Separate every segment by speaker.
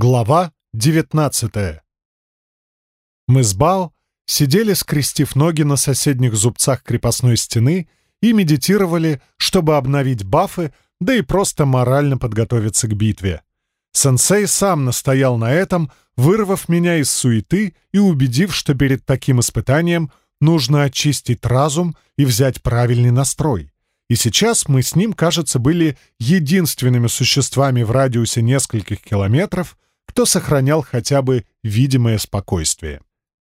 Speaker 1: Глава 19 Мы с Бао сидели, скрестив ноги на соседних зубцах крепостной стены и медитировали, чтобы обновить бафы, да и просто морально подготовиться к битве. Сенсей сам настоял на этом, вырвав меня из суеты и убедив, что перед таким испытанием нужно очистить разум и взять правильный настрой. И сейчас мы с ним, кажется, были единственными существами в радиусе нескольких километров, кто сохранял хотя бы видимое спокойствие.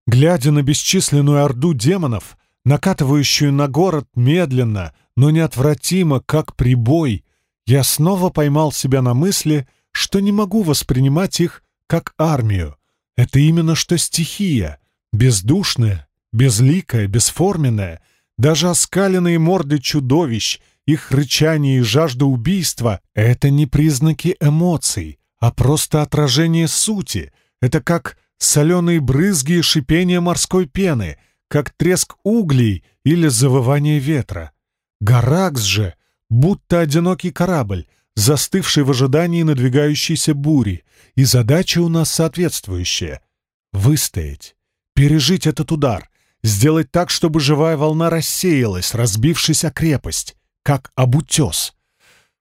Speaker 1: Глядя на бесчисленную орду демонов, накатывающую на город медленно, но неотвратимо, как прибой, я снова поймал себя на мысли, что не могу воспринимать их как армию. Это именно что стихия, бездушная, безликая, бесформенная, даже оскаленные морды чудовищ, их рычание и жажда убийства — это не признаки эмоций, а просто отражение сути. Это как соленые брызги и шипение морской пены, как треск углей или завывание ветра. Гаракс же, будто одинокий корабль, застывший в ожидании надвигающейся бури, и задача у нас соответствующая — выстоять, пережить этот удар, сделать так, чтобы живая волна рассеялась, разбившись о крепость, как об утес.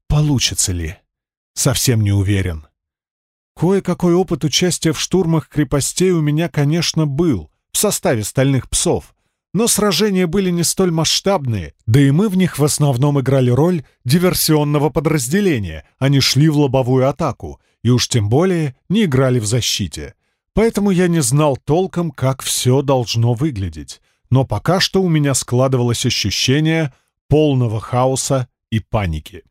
Speaker 1: Получится ли? Совсем не уверен. Кое-какой опыт участия в штурмах крепостей у меня, конечно, был, в составе стальных псов, но сражения были не столь масштабные, да и мы в них в основном играли роль диверсионного подразделения, а не шли в лобовую атаку, и уж тем более не играли в защите. Поэтому я не знал толком, как все должно выглядеть. Но пока что у меня складывалось ощущение полного хаоса и паники.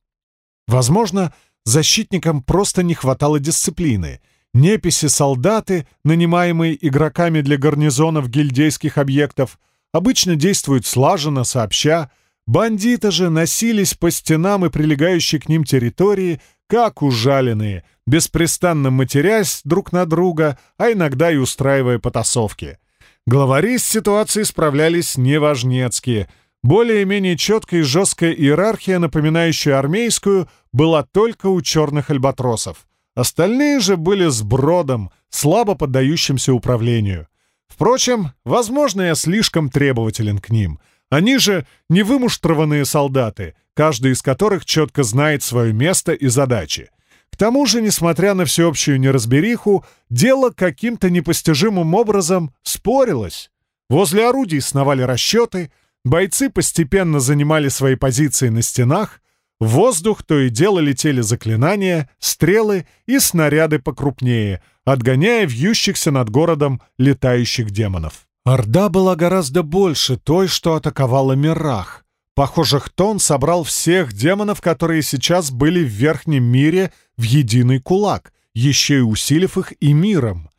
Speaker 1: Возможно, защитникам просто не хватало дисциплины. Неписи-солдаты, нанимаемые игроками для гарнизонов гильдейских объектов, обычно действуют слаженно, сообща. Бандиты же носились по стенам и прилегающей к ним территории, как ужаленные, беспрестанно матерясь друг на друга, а иногда и устраивая потасовки. Главари с ситуацией справлялись неважнецкие — более-менее четкая и жесткая иерархия, напоминающая армейскую, была только у черных альбатросов. Остальные же были с бродом, слабо поддающимся управлению. Впрочем, возможно, я слишком требователен к ним. Они же невымуштрованные солдаты, каждый из которых четко знает свое место и задачи. К тому же, несмотря на всеобщую неразбериху, дело каким-то непостижимым образом спорилось. Возле орудий сновали расчеты — Бойцы постепенно занимали свои позиции на стенах, в воздух то и дело летели заклинания, стрелы и снаряды покрупнее, отгоняя вьющихся над городом летающих демонов. Орда была гораздо больше той, что атаковала Мирах. Похоже, Хтон собрал всех демонов, которые сейчас были в Верхнем мире, в единый кулак, еще и усилив их и миром.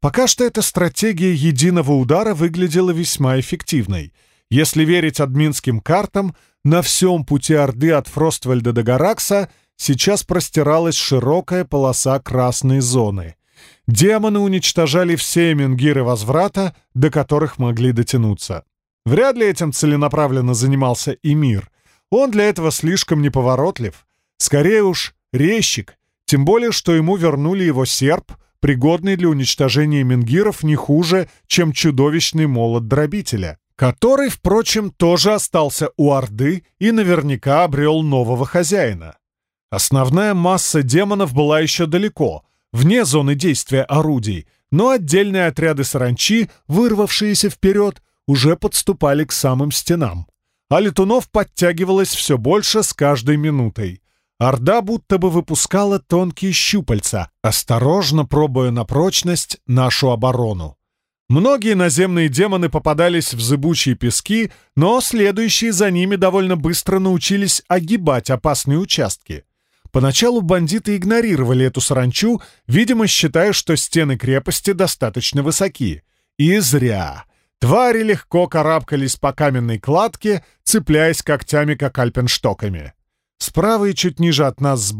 Speaker 1: Пока что эта стратегия единого удара выглядела весьма эффективной — если верить админским картам, на всем пути Орды от Фроствальда до Гаракса сейчас простиралась широкая полоса красной зоны. Демоны уничтожали все менгиры возврата, до которых могли дотянуться. Вряд ли этим целенаправленно занимался и мир. Он для этого слишком неповоротлив. Скорее уж, резчик, тем более, что ему вернули его серп, пригодный для уничтожения менгиров не хуже, чем чудовищный молот дробителя который, впрочем, тоже остался у Орды и наверняка обрел нового хозяина. Основная масса демонов была еще далеко, вне зоны действия орудий, но отдельные отряды саранчи, вырвавшиеся вперед, уже подступали к самым стенам. А летунов подтягивалось все больше с каждой минутой. Орда будто бы выпускала тонкие щупальца, осторожно пробуя на прочность нашу оборону. Многие наземные демоны попадались в зыбучие пески, но следующие за ними довольно быстро научились огибать опасные участки. Поначалу бандиты игнорировали эту саранчу, видимо, считая, что стены крепости достаточно высоки. И зря. Твари легко карабкались по каменной кладке, цепляясь когтями, как альпенштоками. Справа и чуть ниже от нас с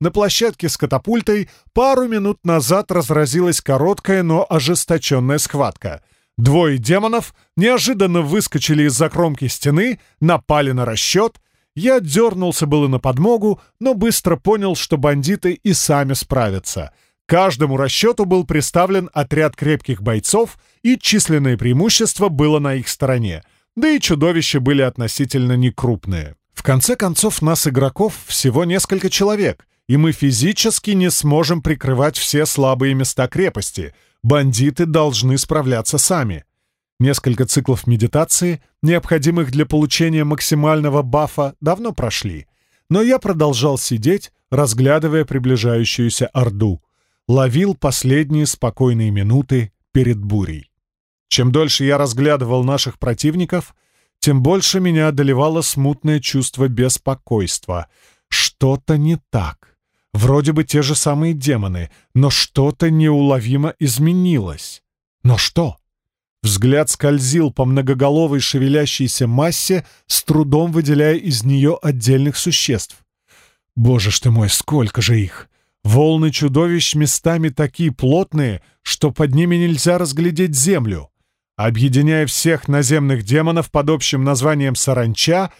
Speaker 1: на площадке с катапультой пару минут назад разразилась короткая, но ожесточенная схватка. Двое демонов неожиданно выскочили из-за кромки стены, напали на расчет. Я дернулся было на подмогу, но быстро понял, что бандиты и сами справятся. каждому расчету был представлен отряд крепких бойцов, и численное преимущество было на их стороне, да и чудовища были относительно некрупные. В конце концов, нас, игроков, всего несколько человек, и мы физически не сможем прикрывать все слабые места крепости. Бандиты должны справляться сами. Несколько циклов медитации, необходимых для получения максимального бафа, давно прошли. Но я продолжал сидеть, разглядывая приближающуюся Орду. Ловил последние спокойные минуты перед бурей. Чем дольше я разглядывал наших противников, тем больше меня одолевало смутное чувство беспокойства. Что-то не так. Вроде бы те же самые демоны, но что-то неуловимо изменилось. Но что? Взгляд скользил по многоголовой шевелящейся массе, с трудом выделяя из нее отдельных существ. Боже ж ты мой, сколько же их! Волны чудовищ местами такие плотные, что под ними нельзя разглядеть землю. Объединяя всех наземных демонов под общим названием «Саранча»,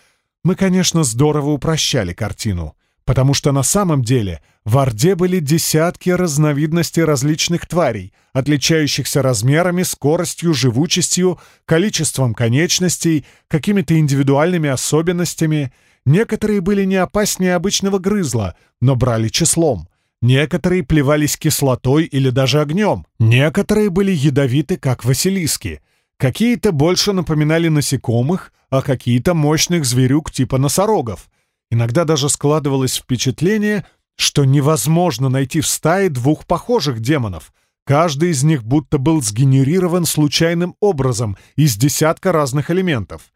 Speaker 1: мы, конечно, здорово упрощали картину потому что на самом деле в Орде были десятки разновидностей различных тварей, отличающихся размерами, скоростью, живучестью, количеством конечностей, какими-то индивидуальными особенностями. Некоторые были не опаснее обычного грызла, но брали числом. Некоторые плевались кислотой или даже огнем. Некоторые были ядовиты, как василиски. Какие-то больше напоминали насекомых, а какие-то мощных зверюк типа носорогов — Иногда даже складывалось впечатление, что невозможно найти в стае двух похожих демонов. Каждый из них будто был сгенерирован случайным образом из десятка разных элементов.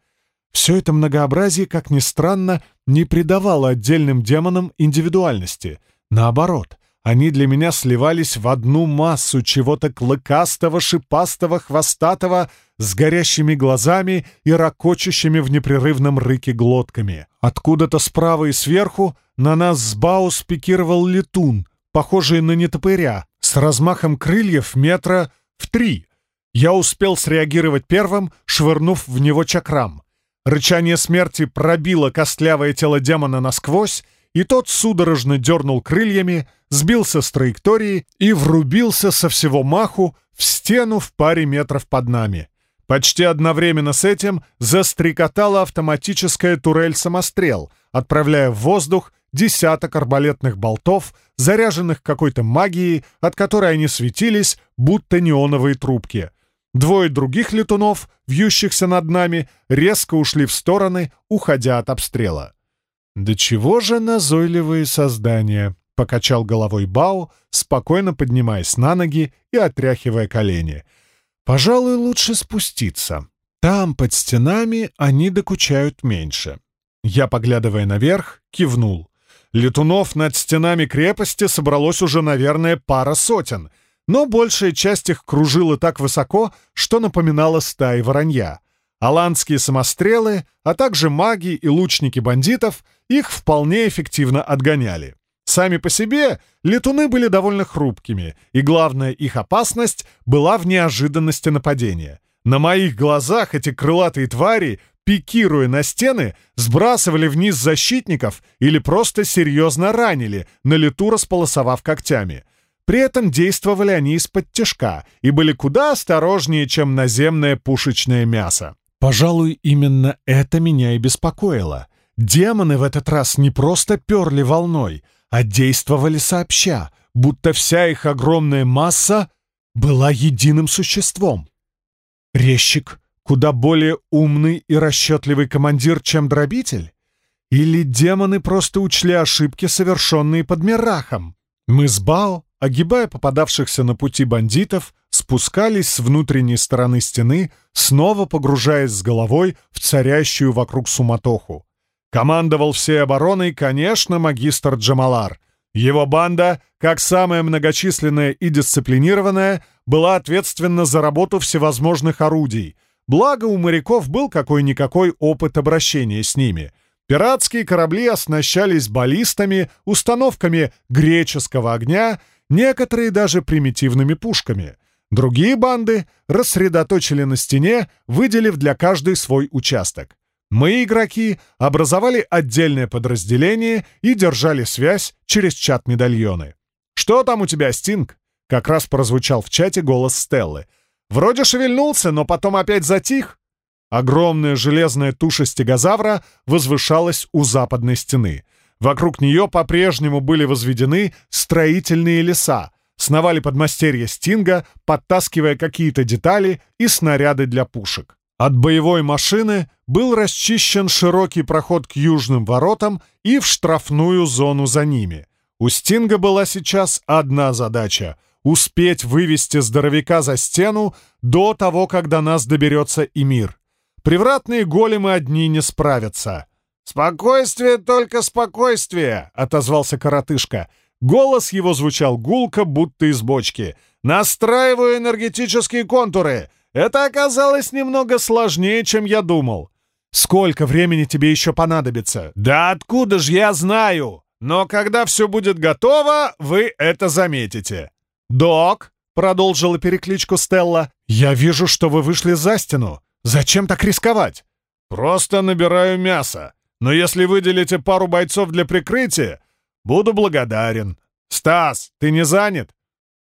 Speaker 1: Все это многообразие, как ни странно, не придавало отдельным демонам индивидуальности. Наоборот, они для меня сливались в одну массу чего-то клыкастого, шипастого, хвостатого, с горящими глазами и ракочущими в непрерывном рыке глотками. Откуда-то справа и сверху на нас с Бау спикировал летун, похожий на нетопыря, с размахом крыльев метра в три. Я успел среагировать первым, швырнув в него чакрам. Рычание смерти пробило костлявое тело демона насквозь, и тот судорожно дернул крыльями, сбился с траектории и врубился со всего маху в стену в паре метров под нами. Почти одновременно с этим застрекотала автоматическая турель-самострел, отправляя в воздух десяток арбалетных болтов, заряженных какой-то магией, от которой они светились, будто неоновые трубки. Двое других летунов, вьющихся над нами, резко ушли в стороны, уходя от обстрела. «Да чего же назойливые создания!» — покачал головой Бао, спокойно поднимаясь на ноги и отряхивая колени. «Пожалуй, лучше спуститься. Там, под стенами, они докучают меньше». Я, поглядывая наверх, кивнул. Летунов над стенами крепости собралось уже, наверное, пара сотен, но большая часть их кружила так высоко, что напоминала стаи воронья. Аландские самострелы, а также маги и лучники бандитов их вполне эффективно отгоняли. Сами по себе летуны были довольно хрупкими, и главная их опасность была в неожиданности нападения. На моих глазах эти крылатые твари, пикируя на стены, сбрасывали вниз защитников или просто серьезно ранили, на лету располосовав когтями. При этом действовали они из-под тяжка и были куда осторожнее, чем наземное пушечное мясо. Пожалуй, именно это меня и беспокоило. Демоны в этот раз не просто перли волной, а действовали сообща, будто вся их огромная масса была единым существом. Резчик куда более умный и расчетливый командир, чем дробитель? Или демоны просто учли ошибки, совершенные под Мирахом? Мы с Бао, огибая попадавшихся на пути бандитов, спускались с внутренней стороны стены, снова погружаясь с головой в царящую вокруг суматоху. Командовал всей обороной, конечно, магистр Джамалар. Его банда, как самая многочисленная и дисциплинированная, была ответственна за работу всевозможных орудий. Благо, у моряков был какой-никакой опыт обращения с ними. Пиратские корабли оснащались баллистами, установками греческого огня, некоторые даже примитивными пушками. Другие банды рассредоточили на стене, выделив для каждой свой участок. Мы, игроки, образовали отдельное подразделение и держали связь через чат-медальоны. «Что там у тебя, Стинг?» Как раз прозвучал в чате голос Стеллы. «Вроде шевельнулся, но потом опять затих». Огромная железная туша стегозавра возвышалась у западной стены. Вокруг нее по-прежнему были возведены строительные леса, сновали подмастерья Стинга, подтаскивая какие-то детали и снаряды для пушек. От боевой машины был расчищен широкий проход к южным воротам и в штрафную зону за ними. У Стинга была сейчас одна задача — успеть вывести здоровяка за стену до того, когда нас доберется Эмир. Привратные големы одни не справятся. «Спокойствие, только спокойствие!» — отозвался коротышка. Голос его звучал гулко, будто из бочки. «Настраиваю энергетические контуры! Это оказалось немного сложнее, чем я думал. Сколько времени тебе еще понадобится? Да откуда же я знаю? Но когда все будет готово, вы это заметите. Док, продолжила перекличку Стелла, я вижу, что вы вышли за стену. Зачем так рисковать? Просто набираю мясо. Но если выделите пару бойцов для прикрытия, буду благодарен. Стас, ты не занят?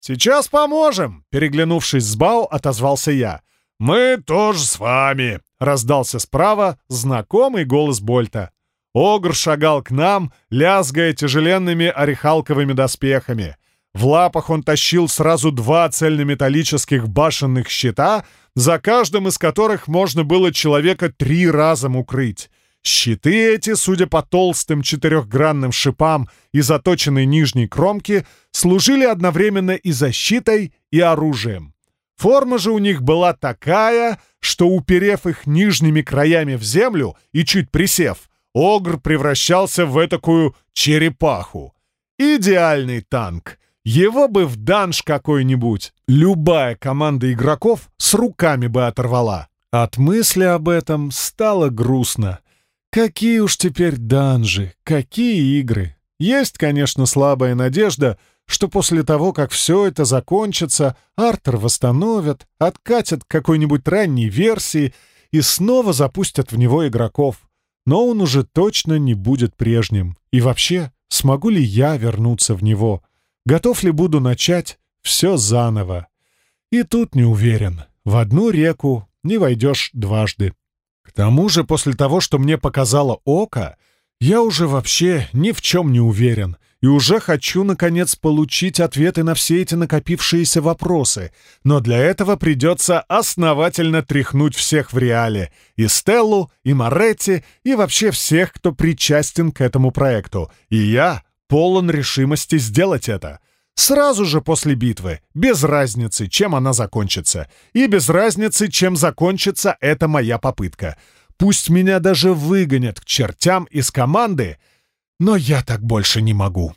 Speaker 1: «Сейчас поможем!» — переглянувшись с Бау, отозвался я. «Мы тоже с вами!» — раздался справа знакомый голос Больта. Огр шагал к нам, лязгая тяжеленными орехалковыми доспехами. В лапах он тащил сразу два цельнометаллических башенных щита, за каждым из которых можно было человека три раза укрыть. Щиты эти, судя по толстым четырехгранным шипам и заточенной нижней кромке, служили одновременно и защитой, и оружием. Форма же у них была такая, что, уперев их нижними краями в землю и чуть присев, Огр превращался в этакую черепаху. Идеальный танк. Его бы в данж какой-нибудь. Любая команда игроков с руками бы оторвала. От мысли об этом стало грустно. Какие уж теперь данжи, какие игры. Есть, конечно, слабая надежда, что после того, как все это закончится, Артер восстановят, откатят к какой-нибудь ранней версии и снова запустят в него игроков. Но он уже точно не будет прежним. И вообще, смогу ли я вернуться в него? Готов ли буду начать все заново? И тут не уверен. В одну реку не войдешь дважды. Тому же, после того, что мне показало око, я уже вообще ни в чем не уверен и уже хочу, наконец, получить ответы на все эти накопившиеся вопросы, но для этого придется основательно тряхнуть всех в реале, и Стеллу, и Моретти, и вообще всех, кто причастен к этому проекту, и я полон решимости сделать это. Сразу же после битвы, без разницы, чем она закончится. И без разницы, чем закончится эта моя попытка. Пусть меня даже выгонят к чертям из команды, но я так больше не могу.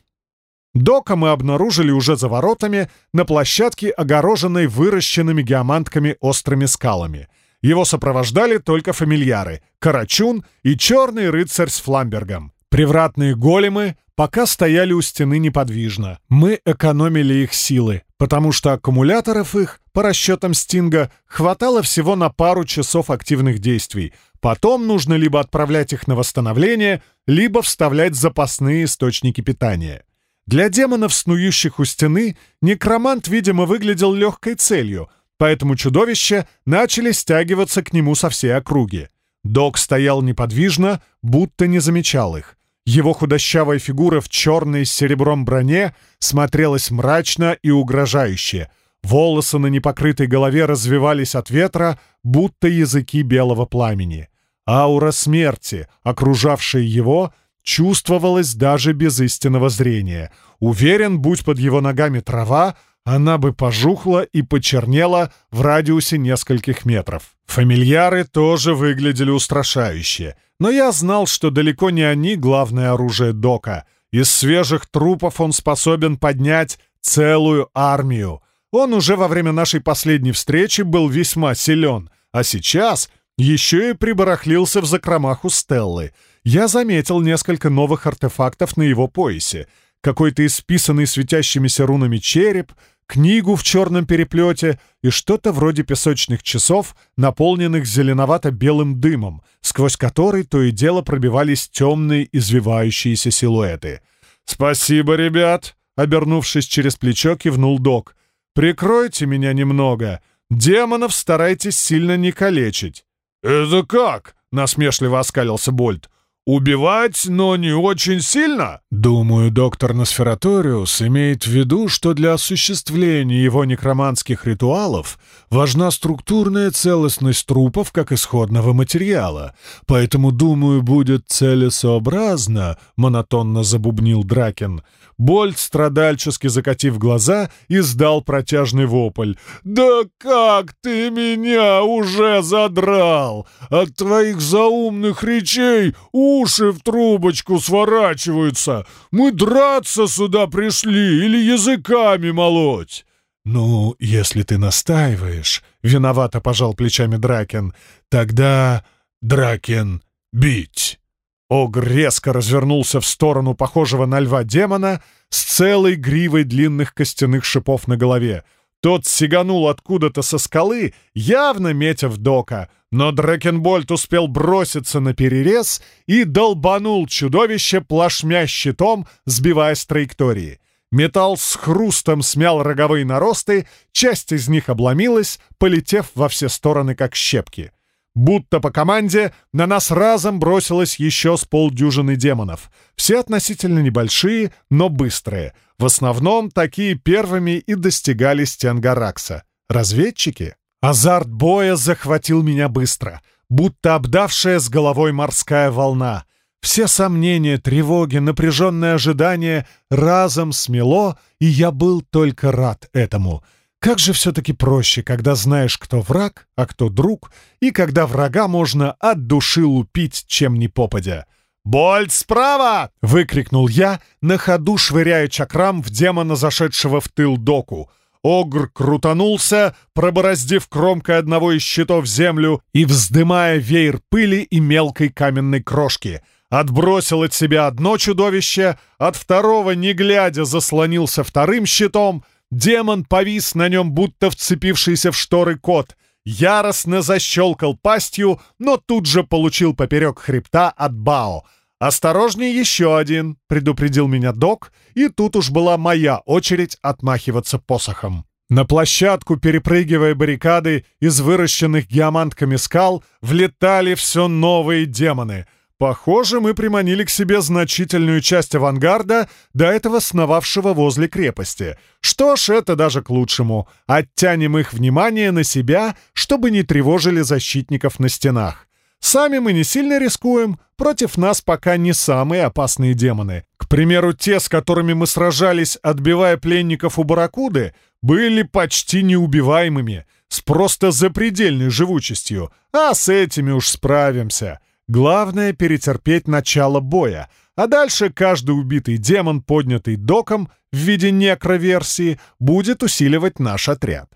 Speaker 1: Дока мы обнаружили уже за воротами на площадке, огороженной выращенными геомантками острыми скалами. Его сопровождали только фамильяры — Карачун и черный рыцарь с фламбергом. Привратные големы пока стояли у стены неподвижно. Мы экономили их силы, потому что аккумуляторов их, по расчетам Стинга, хватало всего на пару часов активных действий. Потом нужно либо отправлять их на восстановление, либо вставлять запасные источники питания. Для демонов, снующих у стены, некромант, видимо, выглядел легкой целью, поэтому чудовища начали стягиваться к нему со всей округи. Док стоял неподвижно, будто не замечал их. Его худощавая фигура в черной с серебром броне смотрелась мрачно и угрожающе. Волосы на непокрытой голове развивались от ветра, будто языки белого пламени. Аура смерти, окружавшая его, чувствовалась даже без истинного зрения. Уверен, будь под его ногами трава, она бы пожухла и почернела в радиусе нескольких метров. Фамильяры тоже выглядели устрашающе, но я знал, что далеко не они главное оружие Дока. Из свежих трупов он способен поднять целую армию. Он уже во время нашей последней встречи был весьма силен, а сейчас еще и прибарахлился в закромах у Стеллы. Я заметил несколько новых артефактов на его поясе. Какой-то исписанный светящимися рунами череп — книгу в черном переплете и что-то вроде песочных часов, наполненных зеленовато-белым дымом, сквозь который то и дело пробивались темные извивающиеся силуэты. «Спасибо, ребят!» — обернувшись через плечо, кивнул док. Прикройте меня немного. Демонов старайтесь сильно не калечить». «Это как?» — насмешливо оскалился Больт. Убивать, но не очень сильно? Думаю, доктор Носфераториус имеет в виду, что для осуществления его некроманских ритуалов важна структурная целостность трупов как исходного материала. Поэтому, думаю, будет целесообразно, монотонно забубнил Дракен, Больт, страдальчески закатив глаза, издал протяжный вопль. «Да как ты меня уже задрал! От твоих заумных речей уши в трубочку сворачиваются! Мы драться сюда пришли или языками молоть!» «Ну, если ты настаиваешь», — виновато пожал плечами Дракен, — «тогда, Дракен, бить!» Огр резко развернулся в сторону похожего на льва демона с целой гривой длинных костяных шипов на голове. Тот сиганул откуда-то со скалы, явно метя в дока, но Дракенбольд успел броситься на перерез и долбанул чудовище плашмя щитом, сбивая с траектории. Металл с хрустом смял роговые наросты, часть из них обломилась, полетев во все стороны, как щепки. Будто по команде на нас разом бросилось еще с полдюжины демонов. Все относительно небольшие, но быстрые. В основном такие первыми и достигали стен Гаракса. Разведчики? Азарт боя захватил меня быстро, будто обдавшая с головой морская волна. Все сомнения, тревоги, напряженное ожидание разом смело, и я был только рад этому — как же все-таки проще, когда знаешь, кто враг, а кто друг, и когда врага можно от души лупить, чем не попадя. «Больт справа!» — выкрикнул я, на ходу швыряя чакрам в демона, зашедшего в тыл доку. Огр крутанулся, пробороздив кромкой одного из щитов землю и вздымая веер пыли и мелкой каменной крошки. Отбросил от себя одно чудовище, от второго, не глядя, заслонился вторым щитом — Демон повис на нем, будто вцепившийся в шторы кот. Яростно защелкал пастью, но тут же получил поперек хребта от Бао. «Осторожней еще один!» — предупредил меня док, и тут уж была моя очередь отмахиваться посохом. На площадку, перепрыгивая баррикады из выращенных геомантками скал, влетали все новые демоны — Похоже, мы приманили к себе значительную часть авангарда, до этого сновавшего возле крепости. Что ж, это даже к лучшему. Оттянем их внимание на себя, чтобы не тревожили защитников на стенах. Сами мы не сильно рискуем, против нас пока не самые опасные демоны. Примеру, те, с которыми мы сражались, отбивая пленников у Баракуды, были почти неубиваемыми, с просто запредельной живучестью, а с этими уж справимся. Главное — перетерпеть начало боя, а дальше каждый убитый демон, поднятый доком в виде некроверсии, будет усиливать наш отряд.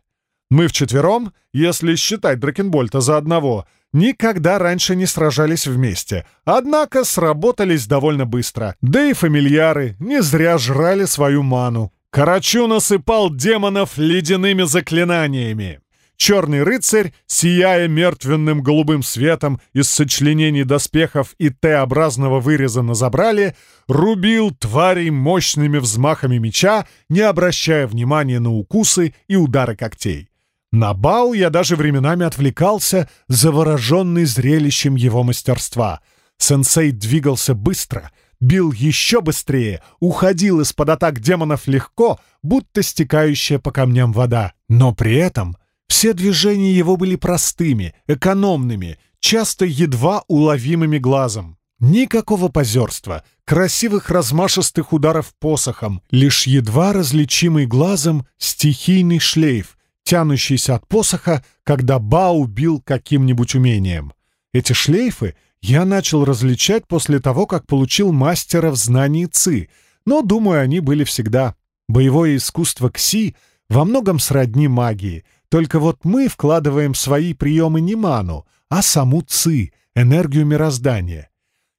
Speaker 1: Мы вчетвером, если считать Дракенбольта за одного, никогда раньше не сражались вместе, однако сработались довольно быстро. Да и фамильяры не зря жрали свою ману. Карачу насыпал демонов ледяными заклинаниями. Черный рыцарь, сияя мертвенным голубым светом из сочленений доспехов и Т-образного выреза на забрале, рубил тварей мощными взмахами меча, не обращая внимания на укусы и удары когтей. На бал я даже временами отвлекался, завороженный зрелищем его мастерства. Сенсей двигался быстро, бил еще быстрее, уходил из-под атак демонов легко, будто стекающая по камням вода. Но при этом все движения его были простыми, экономными, часто едва уловимыми глазом. Никакого позерства, красивых размашистых ударов посохом, лишь едва различимый глазом стихийный шлейф, тянущийся от посоха, когда Ба убил каким-нибудь умением. Эти шлейфы я начал различать после того, как получил мастера в знании ЦИ, но, думаю, они были всегда. Боевое искусство КСИ во многом сродни магии — только вот мы вкладываем свои приемы не ману, а саму ци, энергию мироздания.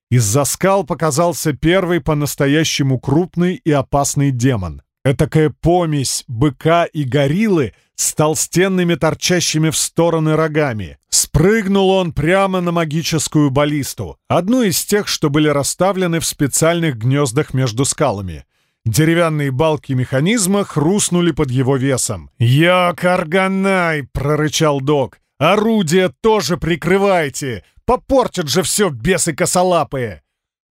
Speaker 1: Из-за скал показался первый по-настоящему крупный и опасный демон. Этакая помесь быка и гориллы с толстенными торчащими в стороны рогами. Спрыгнул он прямо на магическую баллисту, одну из тех, что были расставлены в специальных гнездах между скалами. Деревянные балки механизма хрустнули под его весом. «Я карганай!» — прорычал док. «Орудие тоже прикрывайте! Попортят же все бесы косолапые!»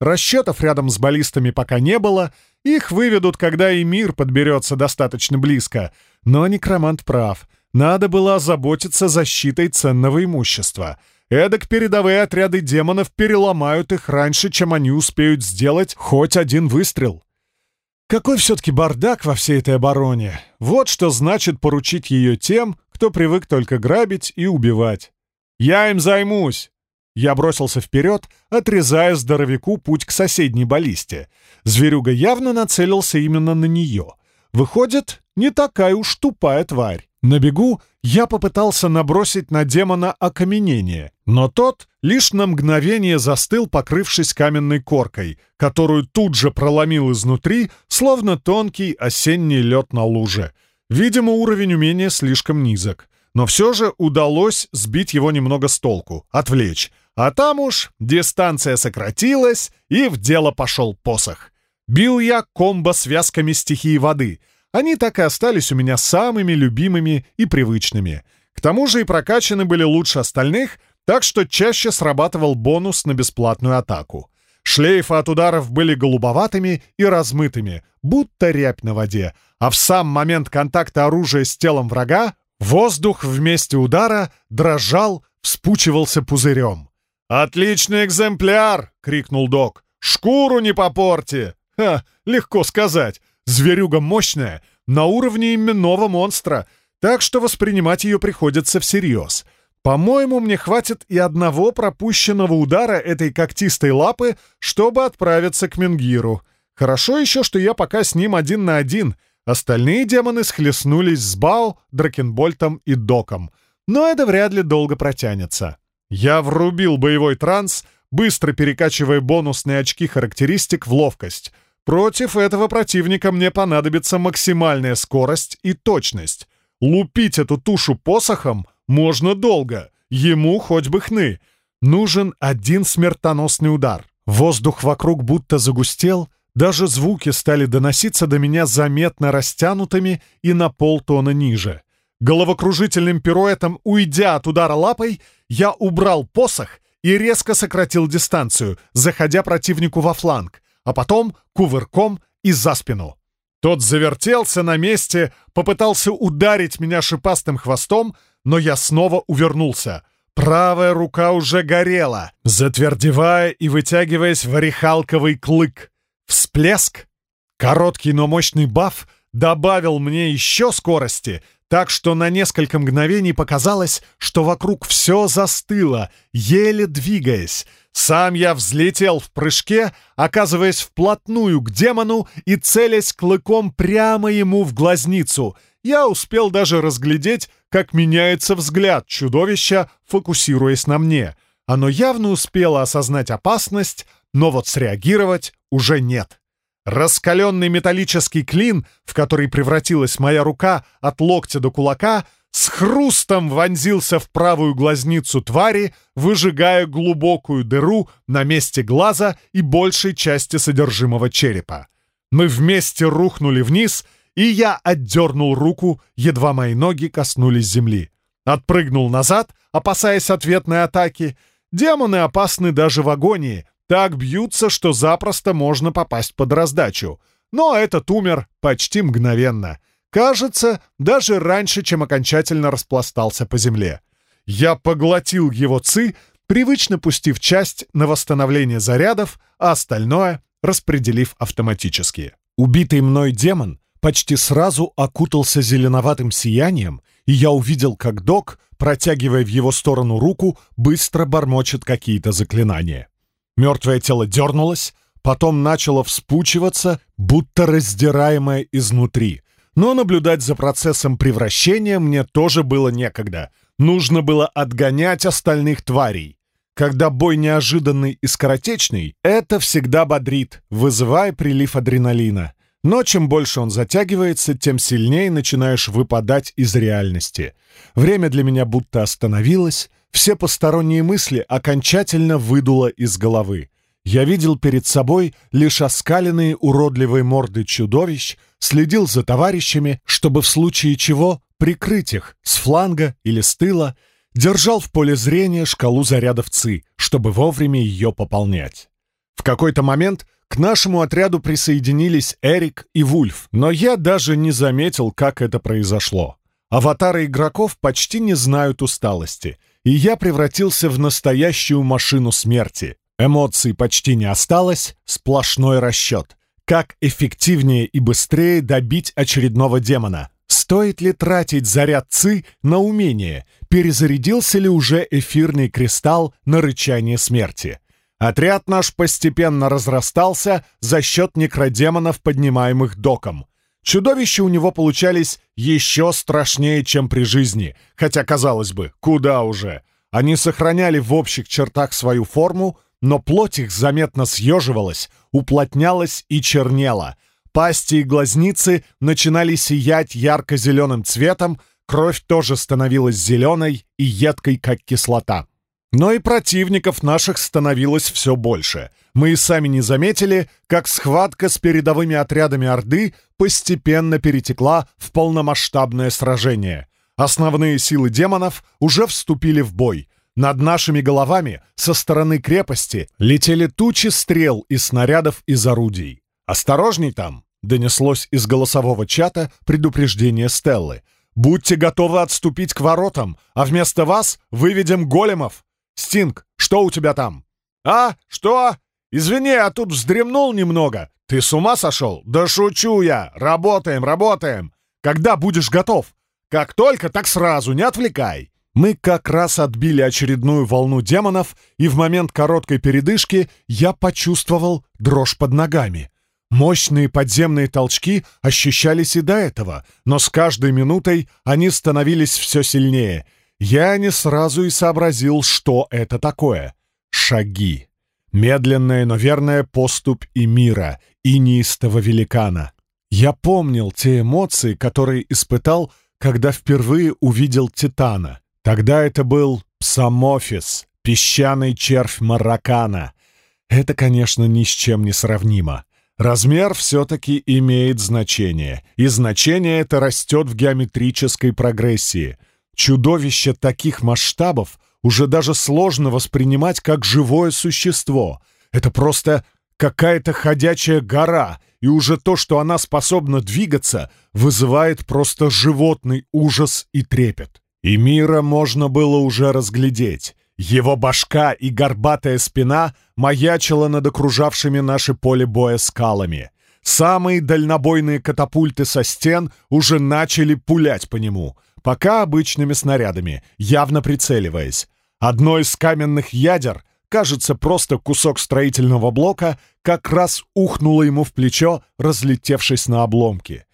Speaker 1: Расчетов рядом с баллистами пока не было, их выведут, когда и мир подберется достаточно близко. Но некромант прав. Надо было озаботиться защитой ценного имущества. Эдак передовые отряды демонов переломают их раньше, чем они успеют сделать хоть один выстрел. Какой все-таки бардак во всей этой обороне. Вот что значит поручить ее тем, кто привык только грабить и убивать. «Я им займусь!» Я бросился вперед, отрезая здоровяку путь к соседней баллисте. Зверюга явно нацелился именно на нее. Выходит, не такая уж тупая тварь. На бегу я попытался набросить на демона окаменение, но тот лишь на мгновение застыл, покрывшись каменной коркой, которую тут же проломил изнутри, словно тонкий осенний лед на луже. Видимо, уровень умения слишком низок. Но все же удалось сбить его немного с толку, отвлечь. А там уж дистанция сократилась, и в дело пошел посох. Бил я комбо связками стихии воды. Они так и остались у меня самыми любимыми и привычными. К тому же и прокачаны были лучше остальных, так что чаще срабатывал бонус на бесплатную атаку. Шлейфы от ударов были голубоватыми и размытыми, будто рябь на воде, а в сам момент контакта оружия с телом врага воздух вместе удара дрожал, вспучивался пузырем. «Отличный экземпляр!» — крикнул док. «Шкуру не попорти!» «Ха, легко сказать. Зверюга мощная, на уровне именного монстра, так что воспринимать ее приходится всерьез. По-моему, мне хватит и одного пропущенного удара этой когтистой лапы, чтобы отправиться к Менгиру. Хорошо еще, что я пока с ним один на один. Остальные демоны схлестнулись с Бао, Дракенбольтом и Доком. Но это вряд ли долго протянется. Я врубил боевой транс, быстро перекачивая бонусные очки характеристик в ловкость. Против этого противника мне понадобится максимальная скорость и точность. Лупить эту тушу посохом можно долго, ему хоть бы хны. Нужен один смертоносный удар. Воздух вокруг будто загустел, даже звуки стали доноситься до меня заметно растянутыми и на полтона ниже. Головокружительным пируэтом, уйдя от удара лапой, я убрал посох и резко сократил дистанцию, заходя противнику во фланг, а потом кувырком и за спину. Тот завертелся на месте, попытался ударить меня шипастым хвостом, но я снова увернулся. Правая рука уже горела, затвердевая и вытягиваясь в орехалковый клык. Всплеск! Короткий, но мощный баф добавил мне еще скорости — так что на несколько мгновений показалось, что вокруг все застыло, еле двигаясь. Сам я взлетел в прыжке, оказываясь вплотную к демону и целясь клыком прямо ему в глазницу. Я успел даже разглядеть, как меняется взгляд чудовища, фокусируясь на мне. Оно явно успело осознать опасность, но вот среагировать уже нет. Раскаленный металлический клин, в который превратилась моя рука от локтя до кулака, с хрустом вонзился в правую глазницу твари, выжигая глубокую дыру на месте глаза и большей части содержимого черепа. Мы вместе рухнули вниз, и я отдернул руку, едва мои ноги коснулись земли. Отпрыгнул назад, опасаясь ответной атаки. Демоны опасны даже в агонии, так бьются, что запросто можно попасть под раздачу. Но этот умер почти мгновенно. Кажется, даже раньше, чем окончательно распластался по земле. Я поглотил его ци, привычно пустив часть на восстановление зарядов, а остальное распределив автоматически. Убитый мной демон почти сразу окутался зеленоватым сиянием, и я увидел, как док, протягивая в его сторону руку, быстро бормочет какие-то заклинания. Мертвое тело дернулось, потом начало вспучиваться, будто раздираемое изнутри. Но наблюдать за процессом превращения мне тоже было некогда. Нужно было отгонять остальных тварей. Когда бой неожиданный и скоротечный, это всегда бодрит, вызывая прилив адреналина. Но чем больше он затягивается, тем сильнее начинаешь выпадать из реальности. Время для меня будто остановилось, все посторонние мысли окончательно выдуло из головы. Я видел перед собой лишь оскаленные уродливые морды чудовищ, следил за товарищами, чтобы в случае чего прикрыть их с фланга или с тыла, держал в поле зрения шкалу зарядов ЦИ, чтобы вовремя ее пополнять. В какой-то момент к нашему отряду присоединились Эрик и Вульф, но я даже не заметил, как это произошло. Аватары игроков почти не знают усталости, и я превратился в настоящую машину смерти. Эмоций почти не осталось, сплошной расчет. Как эффективнее и быстрее добить очередного демона? Стоит ли тратить заряд ЦИ на умение? Перезарядился ли уже эфирный кристалл на рычание смерти? Отряд наш постепенно разрастался за счет некродемонов, поднимаемых доком. Чудовища у него получались еще страшнее, чем при жизни, хотя, казалось бы, куда уже. Они сохраняли в общих чертах свою форму, но плоть их заметно съеживалась, уплотнялась и чернела. Пасти и глазницы начинали сиять ярко-зеленым цветом, кровь тоже становилась зеленой и едкой, как кислота. Но и противников наших становилось все больше. Мы и сами не заметили, как схватка с передовыми отрядами Орды постепенно перетекла в полномасштабное сражение. Основные силы демонов уже вступили в бой. Над нашими головами со стороны крепости летели тучи стрел и снарядов из орудий. «Осторожней там!» — донеслось из голосового чата предупреждение Стеллы. «Будьте готовы отступить к воротам, а вместо вас выведем големов!» «Стинг, что у тебя там?» «А? Что? Извини, я тут вздремнул немного. Ты с ума сошел? Да шучу я! Работаем, работаем! Когда будешь готов? Как только, так сразу, не отвлекай!» Мы как раз отбили очередную волну демонов, и в момент короткой передышки я почувствовал дрожь под ногами. Мощные подземные толчки ощущались и до этого, но с каждой минутой они становились все сильнее, я не сразу и сообразил, что это такое. Шаги. Медленная, но верная поступь и мира, и неистого великана. Я помнил те эмоции, которые испытал, когда впервые увидел Титана. Тогда это был Псамофис, песчаный червь Маракана. Это, конечно, ни с чем не сравнимо. Размер все-таки имеет значение, и значение это растет в геометрической прогрессии. Чудовище таких масштабов уже даже сложно воспринимать как живое существо. Это просто какая-то ходячая гора, и уже то, что она способна двигаться, вызывает просто животный ужас и трепет. И мира можно было уже разглядеть. Его башка и горбатая спина маячила над окружавшими наше поле боя скалами. Самые дальнобойные катапульты со стен уже начали пулять по нему — пока обычными снарядами, явно прицеливаясь. Одно из каменных ядер, кажется, просто кусок строительного блока, как раз ухнуло ему в плечо, разлетевшись на обломки.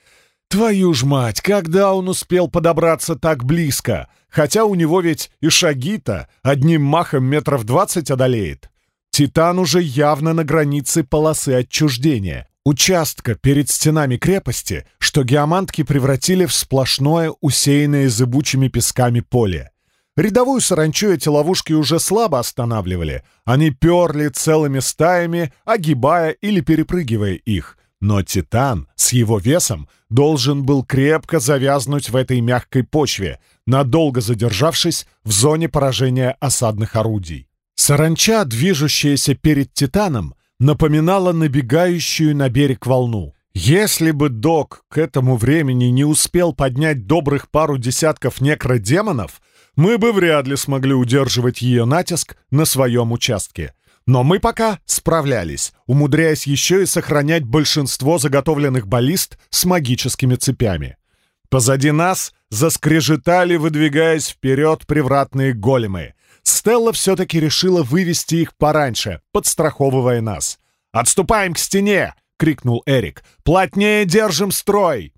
Speaker 1: Твою ж мать, когда он успел подобраться так близко? Хотя у него ведь и шаги-то одним махом метров двадцать одолеет. Титан уже явно на границе полосы отчуждения участка перед стенами крепости, что геомантки превратили в сплошное, усеянное зыбучими песками поле. Рядовую саранчу эти ловушки уже слабо останавливали. Они перли целыми стаями, огибая или перепрыгивая их. Но Титан с его весом должен был крепко завязнуть в этой мягкой почве, надолго задержавшись в зоне поражения осадных орудий. Саранча, движущаяся перед Титаном, напоминала набегающую на берег волну. Если бы док к этому времени не успел поднять добрых пару десятков некродемонов, мы бы вряд ли смогли удерживать ее натиск на своем участке. Но мы пока справлялись, умудряясь еще и сохранять большинство заготовленных баллист с магическими цепями. Позади нас заскрежетали, выдвигаясь вперед привратные големы. Стелла все-таки решила вывести их пораньше, подстраховывая нас. «Отступаем к стене!» — крикнул Эрик. «Плотнее держим строй!»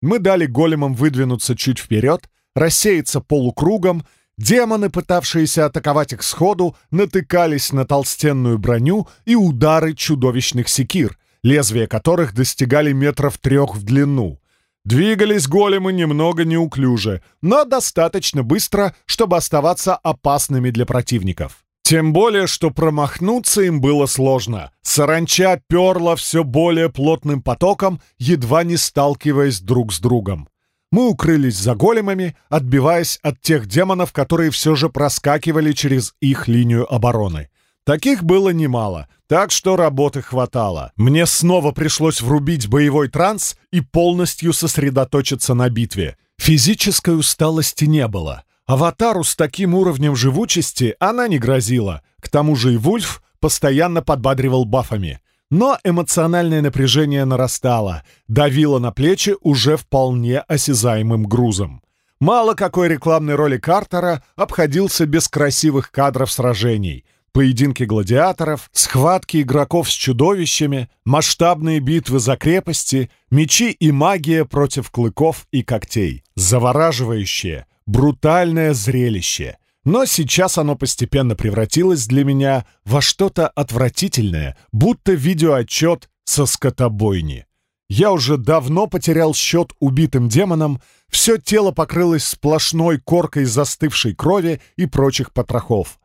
Speaker 1: Мы дали големам выдвинуться чуть вперед, рассеяться полукругом. Демоны, пытавшиеся атаковать их сходу, натыкались на толстенную броню и удары чудовищных секир, лезвия которых достигали метров трех в длину. Двигались големы немного неуклюже, но достаточно быстро, чтобы оставаться опасными для противников. Тем более, что промахнуться им было сложно. Саранча перла все более плотным потоком, едва не сталкиваясь друг с другом. Мы укрылись за големами, отбиваясь от тех демонов, которые все же проскакивали через их линию обороны. Таких было немало, так что работы хватало. Мне снова пришлось врубить боевой транс и полностью сосредоточиться на битве. Физической усталости не было. Аватару с таким уровнем живучести она не грозила. К тому же и Вульф постоянно подбадривал бафами. Но эмоциональное напряжение нарастало, давило на плечи уже вполне осязаемым грузом. Мало какой рекламной роли Картера обходился без красивых кадров сражений. Поединки гладиаторов, схватки игроков с чудовищами, масштабные битвы за крепости, мечи и магия против клыков и когтей. Завораживающее, брутальное зрелище — но сейчас оно постепенно превратилось для меня во что-то отвратительное, будто видеоотчет со скотобойни. Я уже давно потерял счет убитым демонам, все тело покрылось сплошной коркой застывшей крови и прочих потрохов.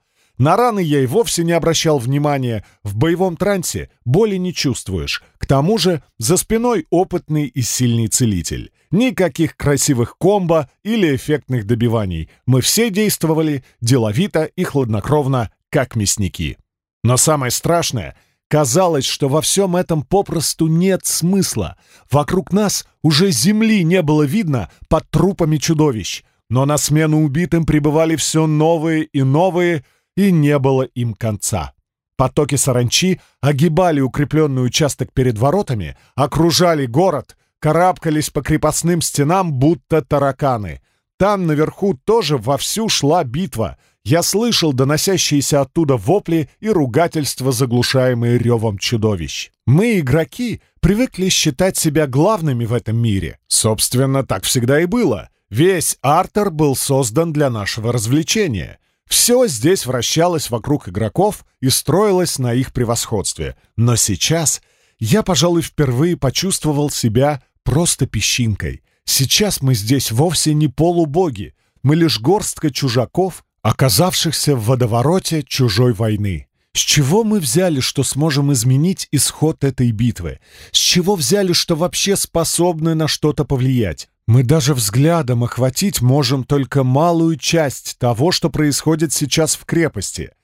Speaker 1: На раны я и вовсе не обращал внимания. В боевом трансе боли не чувствуешь. К тому же за спиной опытный и сильный целитель. Никаких красивых комбо или эффектных добиваний. Мы все действовали деловито и хладнокровно, как мясники. Но самое страшное — казалось, что во всем этом попросту нет смысла. Вокруг нас уже земли не было видно под трупами чудовищ. Но на смену убитым прибывали все новые и новые, и не было им конца. Потоки саранчи огибали укрепленный участок перед воротами, окружали город, карабкались по крепостным стенам, будто тараканы. Там наверху тоже вовсю шла битва. Я слышал доносящиеся оттуда вопли и ругательства, заглушаемые ревом чудовищ. Мы, игроки, привыкли считать себя главными в этом мире. Собственно, так всегда и было. Весь Артер был создан для нашего развлечения. Все здесь вращалось вокруг игроков и строилось на их превосходстве. Но сейчас я, пожалуй, впервые почувствовал себя просто песчинкой. Сейчас мы здесь вовсе не полубоги, мы лишь горстка чужаков, оказавшихся в водовороте чужой войны. С чего мы взяли, что сможем изменить исход этой битвы? С чего взяли, что вообще способны на что-то повлиять? Мы даже взглядом охватить можем только малую часть того, что происходит сейчас в крепости —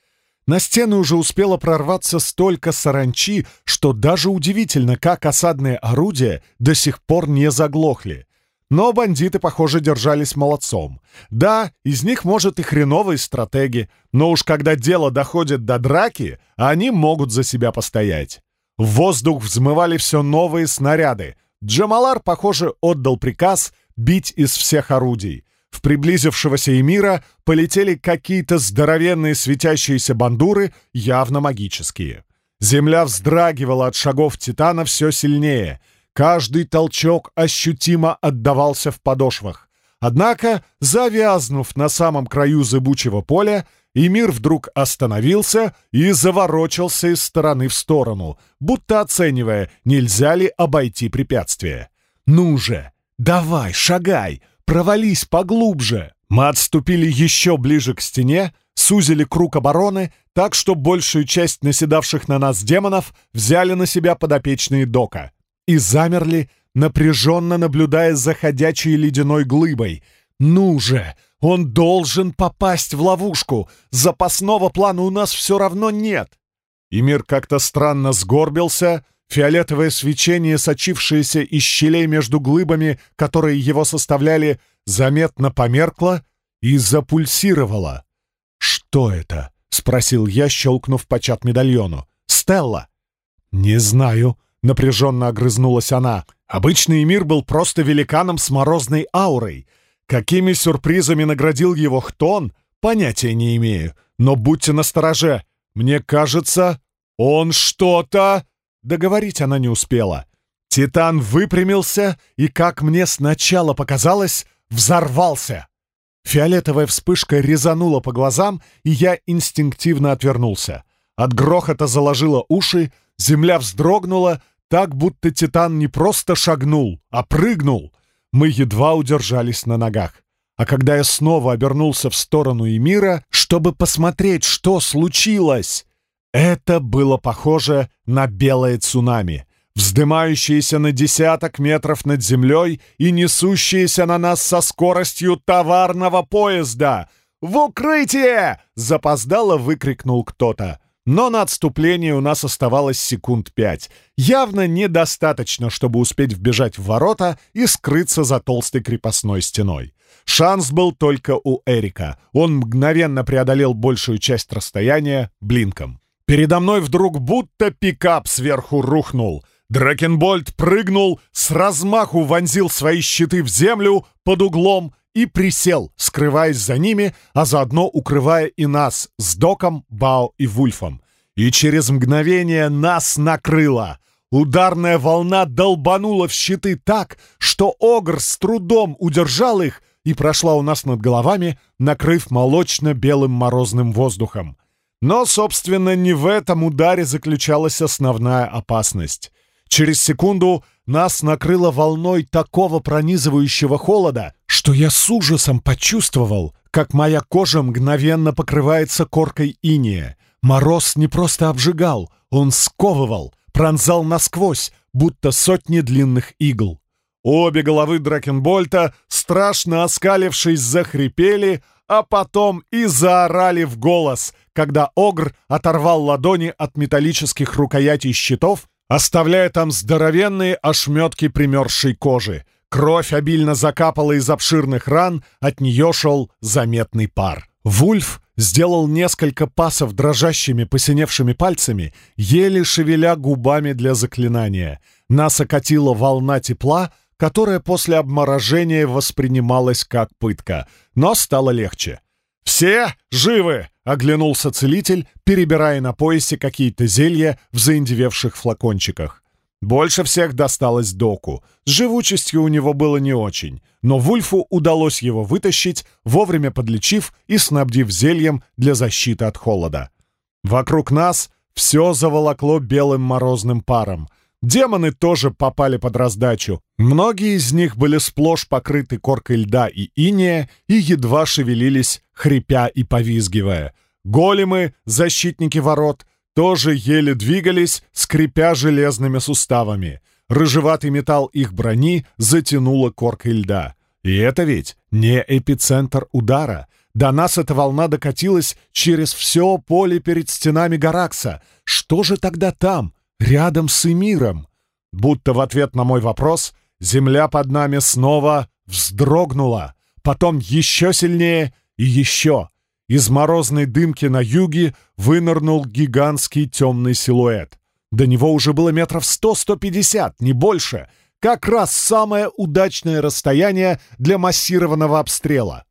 Speaker 1: на стены уже успело прорваться столько саранчи, что даже удивительно, как осадные орудия до сих пор не заглохли. Но бандиты, похоже, держались молодцом. Да, из них, может, и хреновые стратеги, но уж когда дело доходит до драки, они могут за себя постоять. В воздух взмывали все новые снаряды. Джамалар, похоже, отдал приказ бить из всех орудий. В приблизившегося Эмира полетели какие-то здоровенные светящиеся бандуры, явно магические. Земля вздрагивала от шагов Титана все сильнее. Каждый толчок ощутимо отдавался в подошвах. Однако, завязнув на самом краю зыбучего поля, Эмир вдруг остановился и заворочился из стороны в сторону, будто оценивая, нельзя ли обойти препятствие. «Ну же! Давай, шагай! Провались поглубже!» Мы отступили еще ближе к стене, сузили круг обороны, так что большую часть наседавших на нас демонов взяли на себя подопечные Дока и замерли, напряженно наблюдая за ходячей ледяной глыбой. «Ну же! Он должен попасть в ловушку! Запасного плана у нас все равно нет!» И мир как-то странно сгорбился — Фиолетовое свечение, сочившееся из щелей между глыбами, которые его составляли, заметно померкло и запульсировало. «Что это?» — спросил я, щелкнув по чат-медальону. «Стелла!» «Не знаю», — напряженно огрызнулась она. «Обычный мир был просто великаном с морозной аурой. Какими сюрпризами наградил его Хтон, понятия не имею. Но будьте настороже. Мне кажется, он что-то...» Договорить она не успела. Титан выпрямился и, как мне сначала показалось, взорвался. Фиолетовая вспышка резанула по глазам, и я инстинктивно отвернулся. От грохота заложило уши, земля вздрогнула, так будто Титан не просто шагнул, а прыгнул. Мы едва удержались на ногах. А когда я снова обернулся в сторону Эмира, чтобы посмотреть, что случилось, это было похоже на белое цунами, вздымающееся на десяток метров над землей и несущееся на нас со скоростью товарного поезда. «В укрытие!» — запоздало выкрикнул кто-то. Но на отступление у нас оставалось секунд пять. Явно недостаточно, чтобы успеть вбежать в ворота и скрыться за толстой крепостной стеной. Шанс был только у Эрика. Он мгновенно преодолел большую часть расстояния блинком. Передо мной вдруг будто пикап сверху рухнул. Дракенбольд прыгнул, с размаху вонзил свои щиты в землю под углом и присел, скрываясь за ними, а заодно укрывая и нас с Доком, Бао и Вульфом. И через мгновение нас накрыло. Ударная волна долбанула в щиты так, что Огр с трудом удержал их и прошла у нас над головами, накрыв молочно-белым морозным воздухом. Но, собственно, не в этом ударе заключалась основная опасность. Через секунду нас накрыло волной такого пронизывающего холода, что я с ужасом почувствовал, как моя кожа мгновенно покрывается коркой иния. Мороз не просто обжигал, он сковывал, пронзал насквозь, будто сотни длинных игл. Обе головы Дракенбольта, страшно оскалившись, захрипели, а потом и заорали в голос, когда Огр оторвал ладони от металлических рукоятей щитов, оставляя там здоровенные ошметки примерзшей кожи. Кровь обильно закапала из обширных ран, от нее шел заметный пар. Вульф сделал несколько пасов дрожащими посиневшими пальцами, еле шевеля губами для заклинания. Нас окатила волна тепла, которая после обморожения воспринималась как пытка, но стало легче. «Все живы!» — оглянулся целитель, перебирая на поясе какие-то зелья в заиндевевших флакончиках. Больше всех досталось доку. С живучестью у него было не очень, но Вульфу удалось его вытащить, вовремя подлечив и снабдив зельем для защиты от холода. Вокруг нас все заволокло белым морозным паром — Демоны тоже попали под раздачу. Многие из них были сплошь покрыты коркой льда и иния и едва шевелились, хрипя и повизгивая. Големы, защитники ворот, тоже еле двигались, скрипя железными суставами. Рыжеватый металл их брони затянуло коркой льда. И это ведь не эпицентр удара. До нас эта волна докатилась через все поле перед стенами Гаракса. Что же тогда там? рядом с Эмиром. Будто в ответ на мой вопрос земля под нами снова вздрогнула, потом еще сильнее и еще. Из морозной дымки на юге вынырнул гигантский темный силуэт. До него уже было метров сто-сто пятьдесят, не больше. Как раз самое удачное расстояние для массированного обстрела.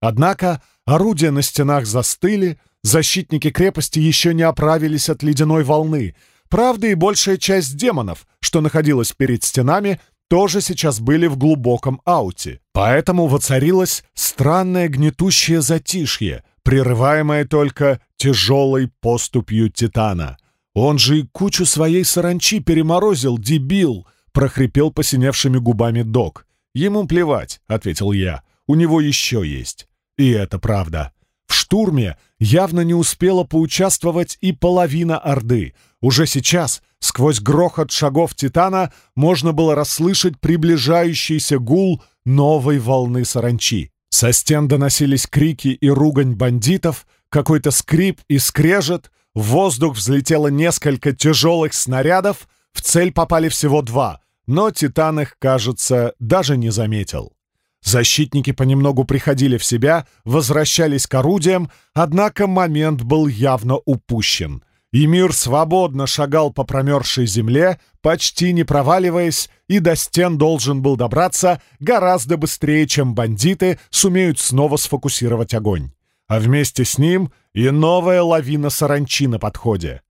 Speaker 1: Однако орудия на стенах застыли, защитники крепости еще не оправились от ледяной волны — Правда, и большая часть демонов, что находилась перед стенами, тоже сейчас были в глубоком ауте. Поэтому воцарилось странное гнетущее затишье, прерываемое только тяжелой поступью Титана. Он же и кучу своей саранчи переморозил, дебил! прохрипел посиневшими губами док. «Ему плевать», — ответил я. «У него еще есть». И это правда. В штурме явно не успела поучаствовать и половина Орды. Уже сейчас, сквозь грохот шагов Титана, можно было расслышать приближающийся гул новой волны саранчи. Со стен доносились крики и ругань бандитов, какой-то скрип и скрежет, в воздух взлетело несколько тяжелых снарядов, в цель попали всего два, но Титан их, кажется, даже не заметил. Защитники понемногу приходили в себя, возвращались к орудиям, однако момент был явно упущен. И мир свободно шагал по промерзшей земле, почти не проваливаясь, и до стен должен был добраться гораздо быстрее, чем бандиты сумеют снова сфокусировать огонь. А вместе с ним и новая лавина саранчи на подходе.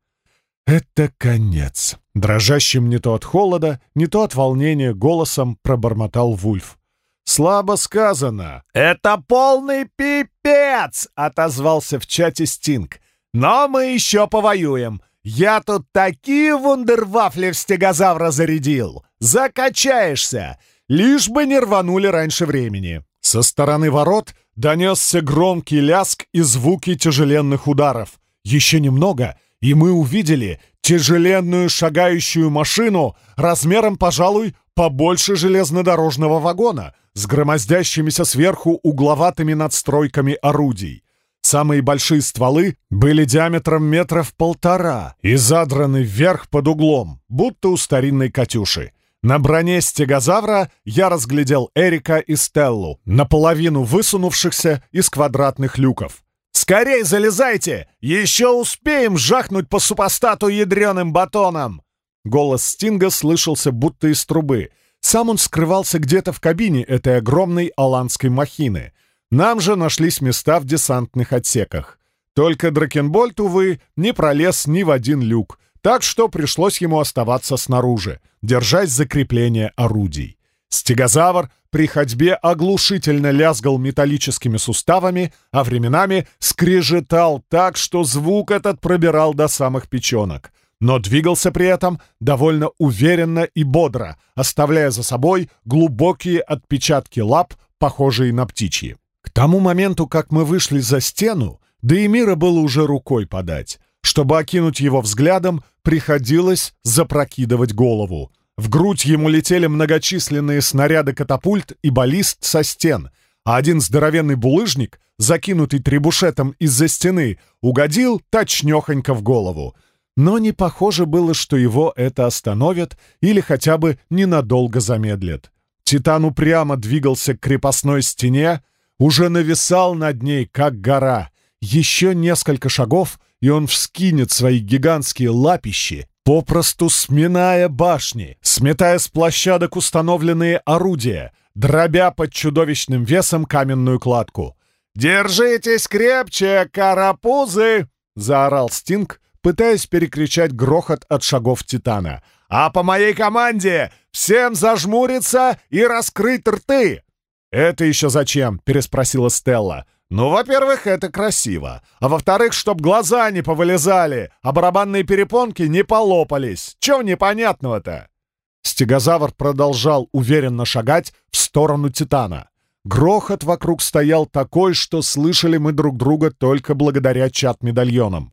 Speaker 1: «Это конец!» Дрожащим не то от холода, не то от волнения голосом пробормотал Вульф. «Слабо сказано». «Это полный пипец!» — отозвался в чате Стинг. «Но мы еще повоюем. Я тут такие вундервафли в стегозавра зарядил. Закачаешься. Лишь бы не рванули раньше времени». Со стороны ворот донесся громкий ляск и звуки тяжеленных ударов. Еще немного, и мы увидели тяжеленную шагающую машину размером, пожалуй, побольше железнодорожного вагона с громоздящимися сверху угловатыми надстройками орудий. Самые большие стволы были диаметром метров полтора и задраны вверх под углом, будто у старинной «Катюши». На броне стегозавра я разглядел Эрика и Стеллу, наполовину высунувшихся из квадратных люков. «Скорей залезайте! Еще успеем жахнуть по супостату ядреным батоном!» Голос Стинга слышался будто из трубы. Сам он скрывался где-то в кабине этой огромной аланской махины. Нам же нашлись места в десантных отсеках. Только Дракенбольт, увы, не пролез ни в один люк, так что пришлось ему оставаться снаружи, держась закрепления орудий. Стегозавр при ходьбе оглушительно лязгал металлическими суставами, а временами скрежетал так, что звук этот пробирал до самых печенок. Но двигался при этом довольно уверенно и бодро, оставляя за собой глубокие отпечатки лап, похожие на птичьи. К тому моменту, как мы вышли за стену, да и мира было уже рукой подать. Чтобы окинуть его взглядом, приходилось запрокидывать голову. В грудь ему летели многочисленные снаряды катапульт и баллист со стен, а один здоровенный булыжник, закинутый требушетом из-за стены, угодил точнёхонько в голову. Но не похоже было, что его это остановит или хотя бы ненадолго замедлит. Титан упрямо двигался к крепостной стене, уже нависал над ней, как гора. Еще несколько шагов, и он вскинет свои гигантские лапищи, попросту сминая башни, сметая с площадок установленные орудия, дробя под чудовищным весом каменную кладку. «Держитесь крепче, карапузы!» — заорал Стинг, пытаясь перекричать грохот от шагов Титана. «А по моей команде всем зажмуриться и раскрыть рты!» «Это еще зачем?» — переспросила Стелла. «Ну, во-первых, это красиво. А во-вторых, чтоб глаза не повылезали, а барабанные перепонки не полопались. Чего непонятного-то?» Стегозавр продолжал уверенно шагать в сторону Титана. Грохот вокруг стоял такой, что слышали мы друг друга только благодаря чат-медальонам.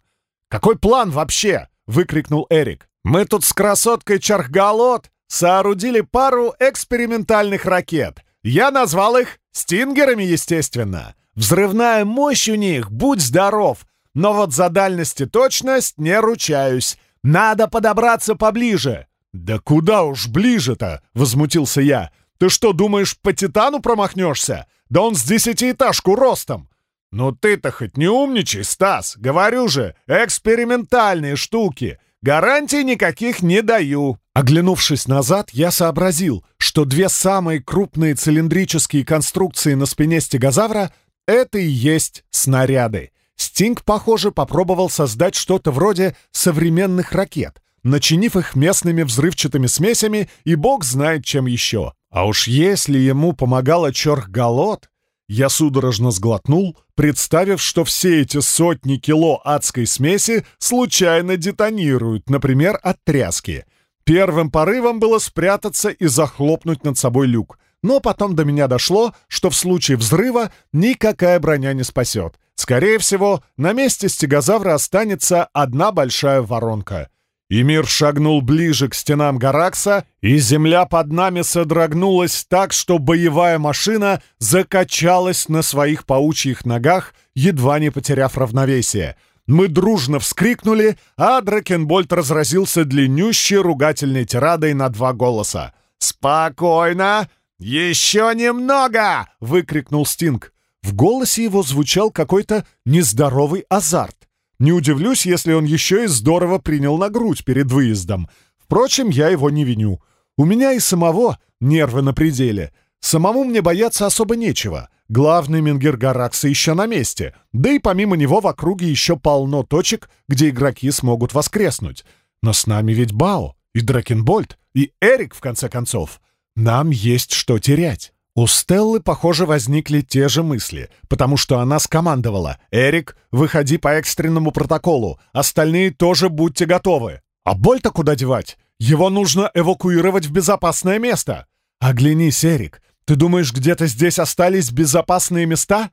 Speaker 1: «Какой план вообще?» — выкрикнул Эрик. «Мы тут с красоткой Чархгалот соорудили пару экспериментальных ракет. Я назвал их «стингерами», естественно. Взрывная мощь у них, будь здоров. Но вот за дальность и точность не ручаюсь. Надо подобраться поближе». «Да куда уж ближе-то?» — возмутился я. «Ты что, думаешь, по Титану промахнешься? Да он с десятиэтажку ростом!» «Ну ты-то хоть не умничай, Стас! Говорю же, экспериментальные штуки! Гарантий никаких не даю!» Оглянувшись назад, я сообразил, что две самые крупные цилиндрические конструкции на спине стегозавра — это и есть снаряды. Стинг, похоже, попробовал создать что-то вроде современных ракет, начинив их местными взрывчатыми смесями и бог знает чем еще. А уж если ему помогала Чорх-Галот, я судорожно сглотнул, представив, что все эти сотни кило адской смеси случайно детонируют, например, от тряски — Первым порывом было спрятаться и захлопнуть над собой люк. Но потом до меня дошло, что в случае взрыва никакая броня не спасет. Скорее всего, на месте стегозавра останется одна большая воронка. И мир шагнул ближе к стенам Гаракса, и земля под нами содрогнулась так, что боевая машина закачалась на своих паучьих ногах, едва не потеряв равновесие — мы дружно вскрикнули, а Дракенбольд разразился длиннющей ругательной тирадой на два голоса. «Спокойно! Еще немного!» — выкрикнул Стинг. В голосе его звучал какой-то нездоровый азарт. Не удивлюсь, если он еще и здорово принял на грудь перед выездом. Впрочем, я его не виню. У меня и самого нервы на пределе. Самому мне бояться особо нечего. Главный Мингер Гаракса еще на месте, да и помимо него в округе еще полно точек, где игроки смогут воскреснуть. Но с нами ведь Бао, и Дракенбольд, и Эрик, в конце концов. Нам есть что терять. У Стеллы, похоже, возникли те же мысли, потому что она скомандовала «Эрик, выходи по экстренному протоколу, остальные тоже будьте готовы». А Больта куда девать? Его нужно эвакуировать в безопасное место. Оглянись, Эрик, Ты думаешь, где-то здесь остались безопасные места?»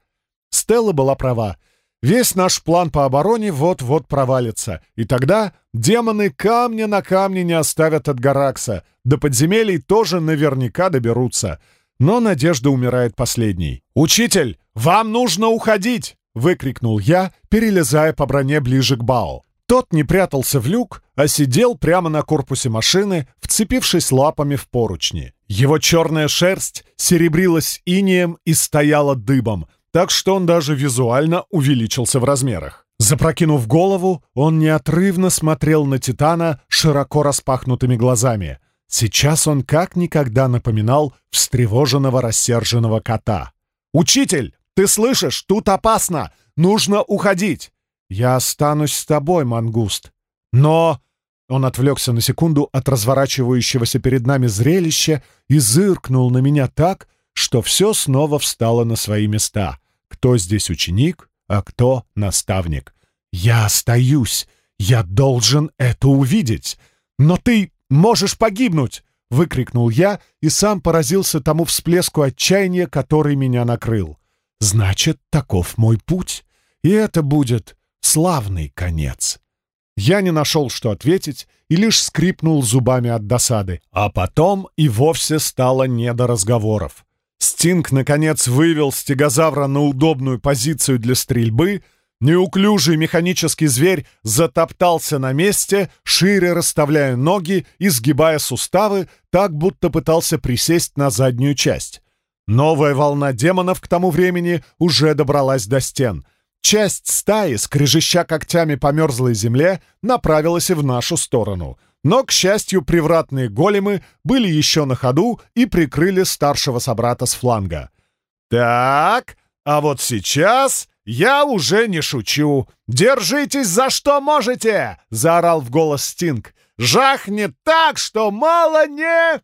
Speaker 1: Стелла была права. Весь наш план по обороне вот-вот провалится, и тогда демоны камня на камне не оставят от Гаракса, до подземелий тоже наверняка доберутся. Но надежда умирает последней. «Учитель, вам нужно уходить!» — выкрикнул я, перелезая по броне ближе к Бао. Тот не прятался в люк, а сидел прямо на корпусе машины, вцепившись лапами в поручни. Его черная шерсть серебрилась инеем и стояла дыбом, так что он даже визуально увеличился в размерах. Запрокинув голову, он неотрывно смотрел на Титана широко распахнутыми глазами. Сейчас он как никогда напоминал встревоженного рассерженного кота. «Учитель, ты слышишь? Тут опасно! Нужно уходить!» «Я останусь с тобой, мангуст. Но...» Он отвлекся на секунду от разворачивающегося перед нами зрелища и зыркнул на меня так, что все снова встало на свои места. Кто здесь ученик, а кто наставник? «Я остаюсь! Я должен это увидеть! Но ты можешь погибнуть!» — выкрикнул я и сам поразился тому всплеску отчаяния, который меня накрыл. «Значит, таков мой путь, и это будет Славный конец. Я не нашел, что ответить, и лишь скрипнул зубами от досады. А потом и вовсе стало не до разговоров. Стинг, наконец, вывел стегозавра на удобную позицию для стрельбы. Неуклюжий механический зверь затоптался на месте, шире расставляя ноги и сгибая суставы, так будто пытался присесть на заднюю часть. Новая волна демонов к тому времени уже добралась до стен — Часть стаи, скрежеща когтями по мерзлой земле, направилась и в нашу сторону. Но, к счастью, привратные големы были еще на ходу и прикрыли старшего собрата с фланга. «Так, а вот сейчас я уже не шучу. Держитесь за что можете!» — заорал в голос Стинг. «Жахнет так, что мало не...»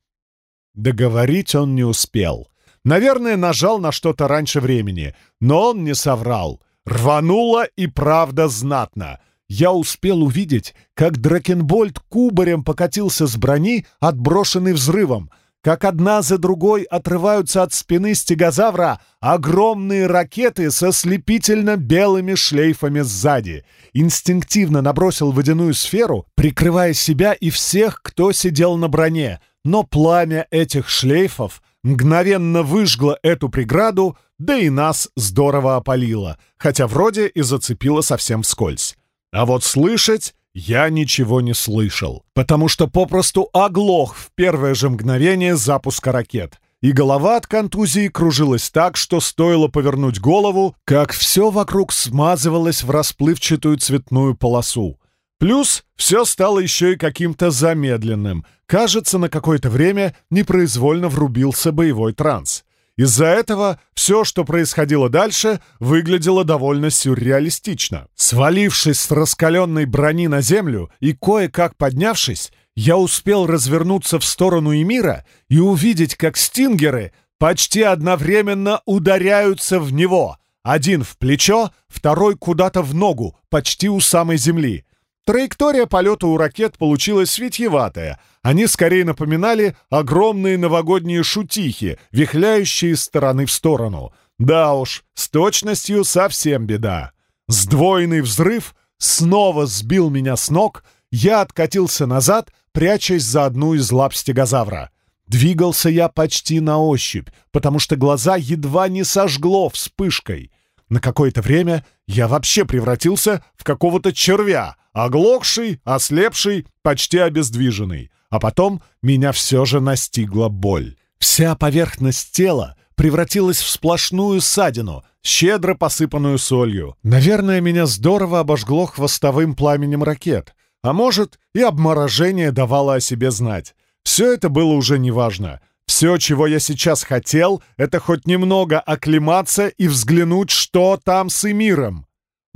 Speaker 1: Договорить он не успел. Наверное, нажал на что-то раньше времени, но он не соврал — Рвануло и правда знатно. Я успел увидеть, как Дракенбольд кубарем покатился с брони, отброшенный взрывом, как одна за другой отрываются от спины стегозавра огромные ракеты со слепительно-белыми шлейфами сзади. Инстинктивно набросил водяную сферу, прикрывая себя и всех, кто сидел на броне, но пламя этих шлейфов мгновенно выжгло эту преграду, да и нас здорово опалило, хотя вроде и зацепило совсем вскользь. А вот слышать я ничего не слышал, потому что попросту оглох в первое же мгновение запуска ракет. И голова от контузии кружилась так, что стоило повернуть голову, как все вокруг смазывалось в расплывчатую цветную полосу. Плюс все стало еще и каким-то замедленным. Кажется, на какое-то время непроизвольно врубился боевой транс. Из-за этого все, что происходило дальше, выглядело довольно сюрреалистично. Свалившись с раскаленной брони на землю и кое-как поднявшись, я успел развернуться в сторону Эмира и увидеть, как стингеры почти одновременно ударяются в него. Один в плечо, второй куда-то в ногу, почти у самой земли. Траектория полета у ракет получилась витьеватая. Они скорее напоминали огромные новогодние шутихи, вихляющие стороны в сторону. Да уж, с точностью совсем беда. Сдвоенный взрыв снова сбил меня с ног, я откатился назад, прячась за одну из лап стегозавра. Двигался я почти на ощупь, потому что глаза едва не сожгло вспышкой. На какое-то время я вообще превратился в какого-то червя, оглохший, ослепший, почти обездвиженный. А потом меня все же настигла боль. Вся поверхность тела превратилась в сплошную ссадину, щедро посыпанную солью. Наверное, меня здорово обожгло хвостовым пламенем ракет. А может, и обморожение давало о себе знать. Все это было уже неважно. Все, чего я сейчас хотел, это хоть немного оклематься и взглянуть, что там с Эмиром.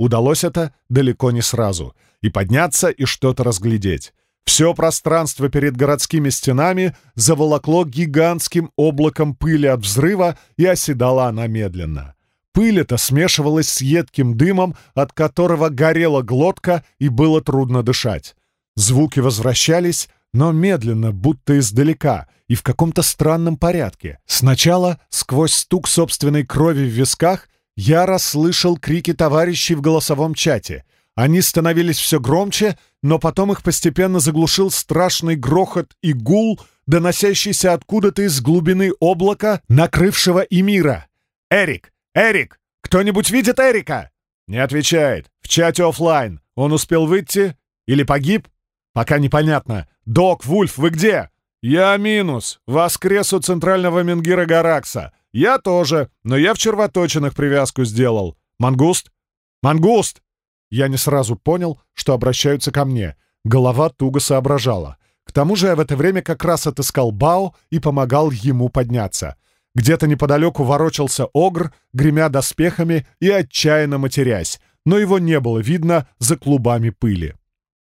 Speaker 1: Удалось это далеко не сразу. И подняться, и что-то разглядеть. Все пространство перед городскими стенами заволокло гигантским облаком пыли от взрыва, и оседала она медленно. Пыль эта смешивалась с едким дымом, от которого горела глотка, и было трудно дышать. Звуки возвращались, но медленно, будто издалека, и в каком-то странном порядке. Сначала, сквозь стук собственной крови в висках, я расслышал крики товарищей в голосовом чате. Они становились все громче, но потом их постепенно заглушил страшный грохот и гул, доносящийся откуда-то из глубины облака, накрывшего и мира. «Эрик! Эрик! Кто-нибудь видит Эрика?» Не отвечает. В чате офлайн. Он успел выйти? Или погиб? Пока непонятно. «Док, Вульф, вы где?» «Я минус. Воскрес у центрального Менгира Гаракса. Я тоже, но я в червоточинах привязку сделал. Мангуст? Мангуст!» Я не сразу понял, что обращаются ко мне. Голова туго соображала. К тому же я в это время как раз отыскал Бао и помогал ему подняться. Где-то неподалеку ворочался Огр, гремя доспехами и отчаянно матерясь, но его не было видно за клубами пыли.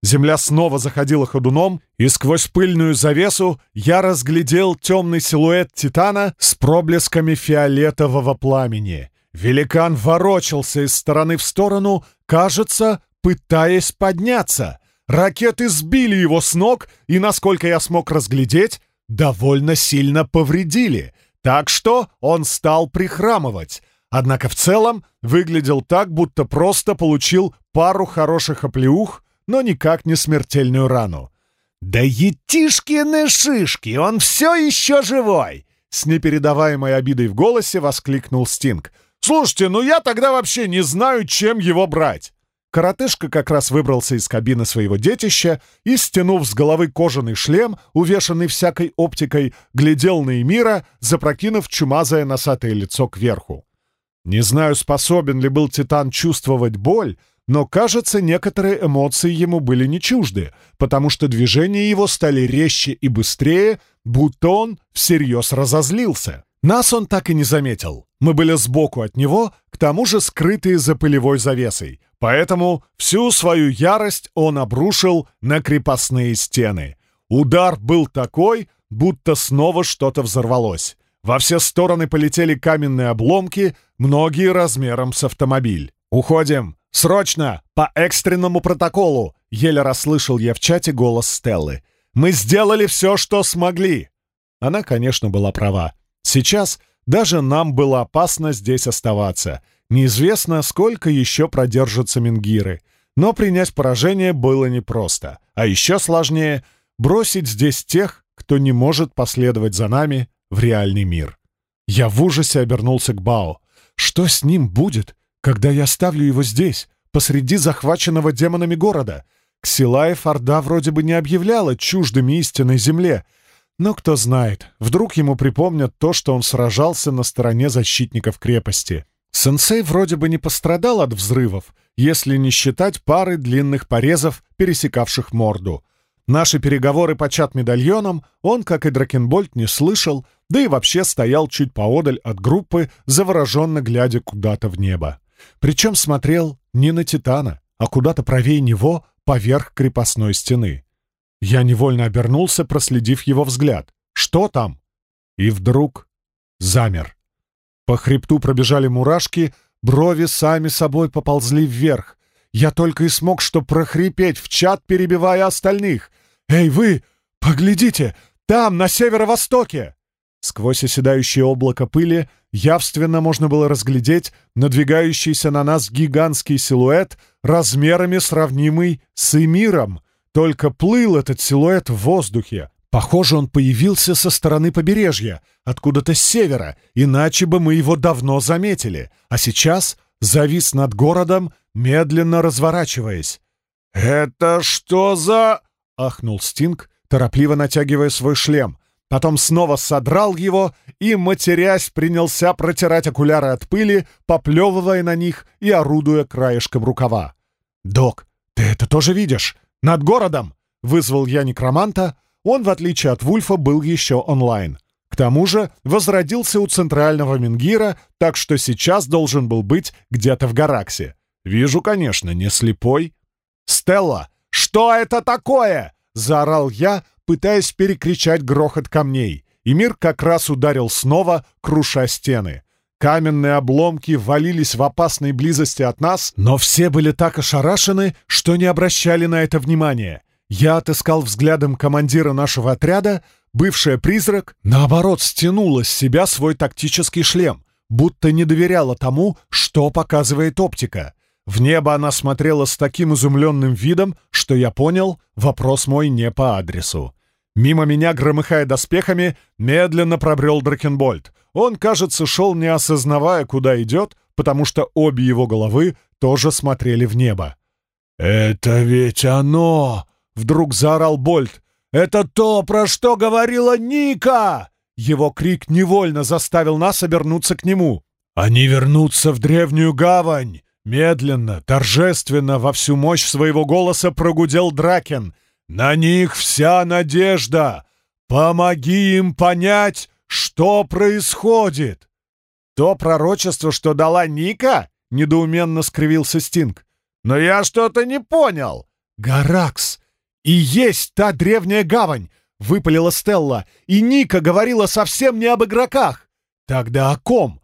Speaker 1: Земля снова заходила ходуном, и сквозь пыльную завесу я разглядел темный силуэт Титана с проблесками фиолетового пламени. Великан ворочался из стороны в сторону, кажется, пытаясь подняться. Ракеты сбили его с ног и, насколько я смог разглядеть, довольно сильно повредили, так что он стал прихрамывать. Однако в целом выглядел так, будто просто получил пару хороших оплеух но никак не смертельную рану. «Да етишкины шишки! Он все еще живой!» С непередаваемой обидой в голосе воскликнул Стинг. «Слушайте, ну я тогда вообще не знаю, чем его брать!» Коротышка как раз выбрался из кабины своего детища и, стянув с головы кожаный шлем, увешанный всякой оптикой, глядел на Эмира, запрокинув чумазое носатое лицо кверху. Не знаю, способен ли был Титан чувствовать боль, но, кажется, некоторые эмоции ему были не чужды, потому что движения его стали резче и быстрее, будто он всерьез разозлился. Нас он так и не заметил. Мы были сбоку от него, к тому же скрытые за пылевой завесой. Поэтому всю свою ярость он обрушил на крепостные стены. Удар был такой, будто снова что-то взорвалось. Во все стороны полетели каменные обломки, многие размером с автомобиль. «Уходим!» «Срочно! По экстренному протоколу!» — еле расслышал я в чате голос Стеллы. «Мы сделали все, что смогли!» Она, конечно, была права. Сейчас даже нам было опасно здесь оставаться. Неизвестно, сколько еще продержатся Мингиры. Но принять поражение было непросто. А еще сложнее — бросить здесь тех, кто не может последовать за нами в реальный мир. Я в ужасе обернулся к Бао. Что с ним будет, когда я оставлю его здесь, посреди захваченного демонами города. Ксилаев Орда вроде бы не объявляла чуждыми истинной земле. Но кто знает, вдруг ему припомнят то, что он сражался на стороне защитников крепости. Сенсей вроде бы не пострадал от взрывов, если не считать пары длинных порезов, пересекавших морду. Наши переговоры по чат-медальонам он, как и Дракенбольд, не слышал, да и вообще стоял чуть поодаль от группы, завороженно глядя куда-то в небо. Причем смотрел не на Титана, а куда-то правее него, поверх крепостной стены. Я невольно обернулся, проследив его взгляд. «Что там?» И вдруг замер. По хребту пробежали мурашки, брови сами собой поползли вверх. Я только и смог что прохрипеть в чат, перебивая остальных. «Эй, вы! Поглядите! Там, на северо-востоке!» Сквозь оседающее облако пыли явственно можно было разглядеть надвигающийся на нас гигантский силуэт, размерами сравнимый с Эмиром. Только плыл этот силуэт в воздухе. Похоже, он появился со стороны побережья, откуда-то с севера, иначе бы мы его давно заметили. А сейчас завис над городом, медленно разворачиваясь. «Это что за...» — ахнул Стинг, торопливо натягивая свой шлем — Потом снова содрал его и, матерясь, принялся протирать окуляры от пыли, поплевывая на них и орудуя краешком рукава. «Док, ты это тоже видишь? Над городом!» — вызвал я некроманта. Он, в отличие от Вульфа, был еще онлайн. К тому же возродился у центрального Мингира, так что сейчас должен был быть где-то в Гараксе. Вижу, конечно, не слепой. «Стелла, что это такое?» — заорал я, пытаясь перекричать грохот камней, и мир как раз ударил снова, круша стены. Каменные обломки валились в опасной близости от нас, но все были так ошарашены, что не обращали на это внимания. Я отыскал взглядом командира нашего отряда, бывшая призрак, наоборот, стянула с себя свой тактический шлем, будто не доверяла тому, что показывает оптика. В небо она смотрела с таким изумленным видом, что я понял, вопрос мой не по адресу. Мимо меня, громыхая доспехами, медленно пробрел Дракенбольд. Он, кажется, шел не осознавая, куда идет, потому что обе его головы тоже смотрели в небо. «Это ведь оно!» — вдруг заорал Больт. «Это то, про что говорила Ника!» Его крик невольно заставил нас обернуться к нему. «Они вернутся в древнюю гавань!» Медленно, торжественно, во всю мощь своего голоса прогудел Дракен. «На них вся надежда! Помоги им понять, что происходит!» «То пророчество, что дала Ника?» — недоуменно скривился Стинг. «Но я что-то не понял!» «Гаракс! И есть та древняя гавань!» — выпалила Стелла. «И Ника говорила совсем не об игроках!» «Тогда о ком?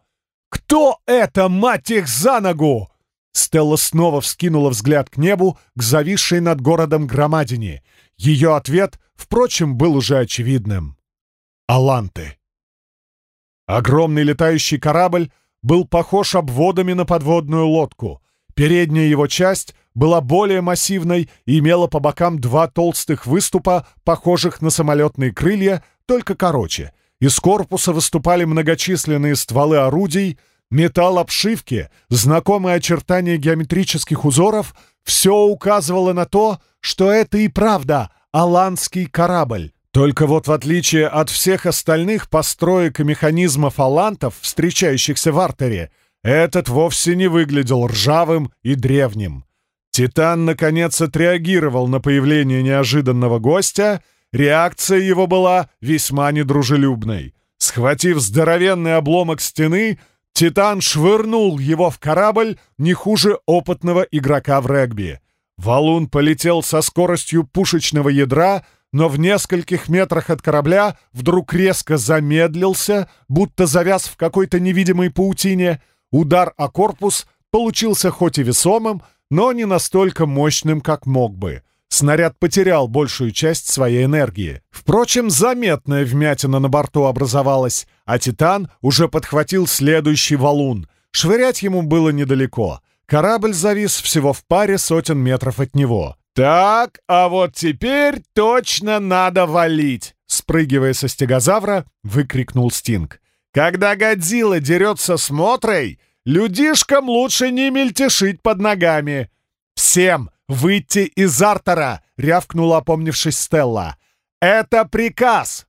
Speaker 1: Кто это, мать их, за ногу?» Стелла снова вскинула взгляд к небу, к зависшей над городом громадине. Ее ответ, впрочем, был уже очевидным. «Аланты». Огромный летающий корабль был похож обводами на подводную лодку. Передняя его часть была более массивной и имела по бокам два толстых выступа, похожих на самолетные крылья, только короче. Из корпуса выступали многочисленные стволы орудий, металл обшивки, знакомые очертания геометрических узоров — все указывало на то, что это и правда аланский корабль. Только вот в отличие от всех остальных построек и механизмов алантов, встречающихся в артере, этот вовсе не выглядел ржавым и древним. Титан, наконец, отреагировал на появление неожиданного гостя. Реакция его была весьма недружелюбной. Схватив здоровенный обломок стены, Титан швырнул его в корабль не хуже опытного игрока в регби. Валун полетел со скоростью пушечного ядра, но в нескольких метрах от корабля вдруг резко замедлился, будто завяз в какой-то невидимой паутине. Удар о корпус получился хоть и весомым, но не настолько мощным, как мог бы. Снаряд потерял большую часть своей энергии. Впрочем, заметная вмятина на борту образовалась, а «Титан» уже подхватил следующий валун. Швырять ему было недалеко. Корабль завис всего в паре сотен метров от него. «Так, а вот теперь точно надо валить!» Спрыгивая со стегозавра, выкрикнул Стинг. «Когда Годзилла дерется с Мотрой, людишкам лучше не мельтешить под ногами!» «Всем выйти из Артера!» — рявкнула, опомнившись Стелла. «Это приказ!»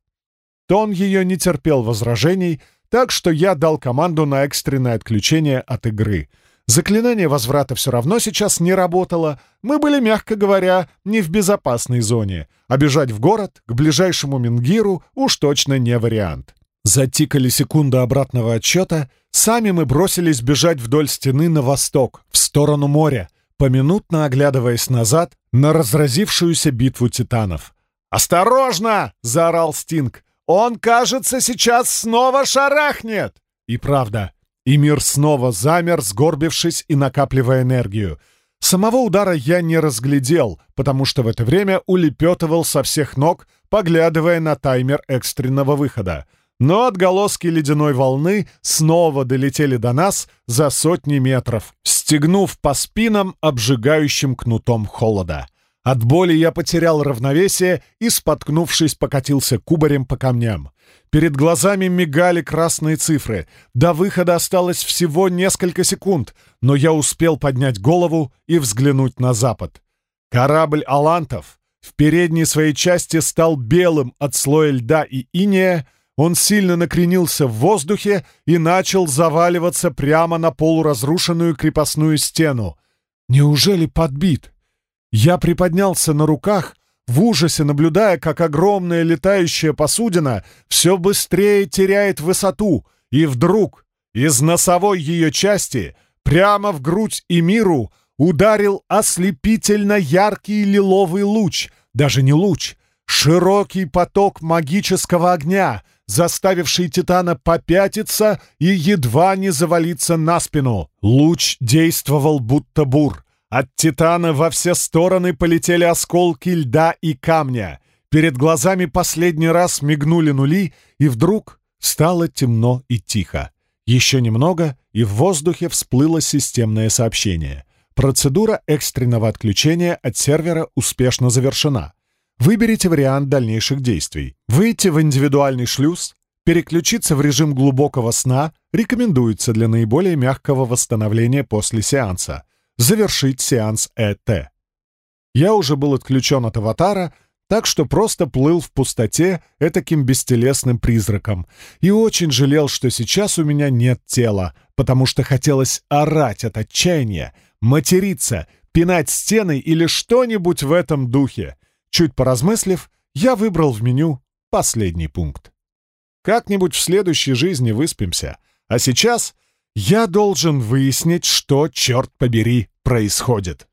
Speaker 1: Тон ее не терпел возражений, так что я дал команду на экстренное отключение от игры — Заклинание возврата все равно сейчас не работало. Мы были, мягко говоря, не в безопасной зоне. А бежать в город, к ближайшему Мингиру, уж точно не вариант. Затикали секунды обратного отсчета. Сами мы бросились бежать вдоль стены на восток, в сторону моря, поминутно оглядываясь назад на разразившуюся битву титанов. «Осторожно!» — заорал Стинг. «Он, кажется, сейчас снова шарахнет!» И правда, и мир снова замер, сгорбившись и накапливая энергию. Самого удара я не разглядел, потому что в это время улепетывал со всех ног, поглядывая на таймер экстренного выхода. Но отголоски ледяной волны снова долетели до нас за сотни метров, стегнув по спинам обжигающим кнутом холода. От боли я потерял равновесие и, споткнувшись, покатился кубарем по камням. Перед глазами мигали красные цифры. До выхода осталось всего несколько секунд, но я успел поднять голову и взглянуть на запад. Корабль «Алантов» в передней своей части стал белым от слоя льда и иния, он сильно накренился в воздухе и начал заваливаться прямо на полуразрушенную крепостную стену. Неужели подбит? Я приподнялся на руках — в ужасе наблюдая, как огромная летающая посудина все быстрее теряет высоту, и вдруг из носовой ее части прямо в грудь и миру ударил ослепительно яркий лиловый луч, даже не луч, широкий поток магического огня, заставивший Титана попятиться и едва не завалиться на спину. Луч действовал будто бур. От Титана во все стороны полетели осколки льда и камня. Перед глазами последний раз мигнули нули, и вдруг стало темно и тихо. Еще немного, и в воздухе всплыло системное сообщение. Процедура экстренного отключения от сервера успешно завершена. Выберите вариант дальнейших действий. Выйти в индивидуальный шлюз, переключиться в режим глубокого сна рекомендуется для наиболее мягкого восстановления после сеанса. Завершить сеанс ЭТ. Я уже был отключен от аватара, так что просто плыл в пустоте этаким бестелесным призраком и очень жалел, что сейчас у меня нет тела, потому что хотелось орать от отчаяния, материться, пинать стены или что-нибудь в этом духе. Чуть поразмыслив, я выбрал в меню последний пункт. Как-нибудь в следующей жизни выспимся, а сейчас я должен выяснить, что, черт побери, происходит.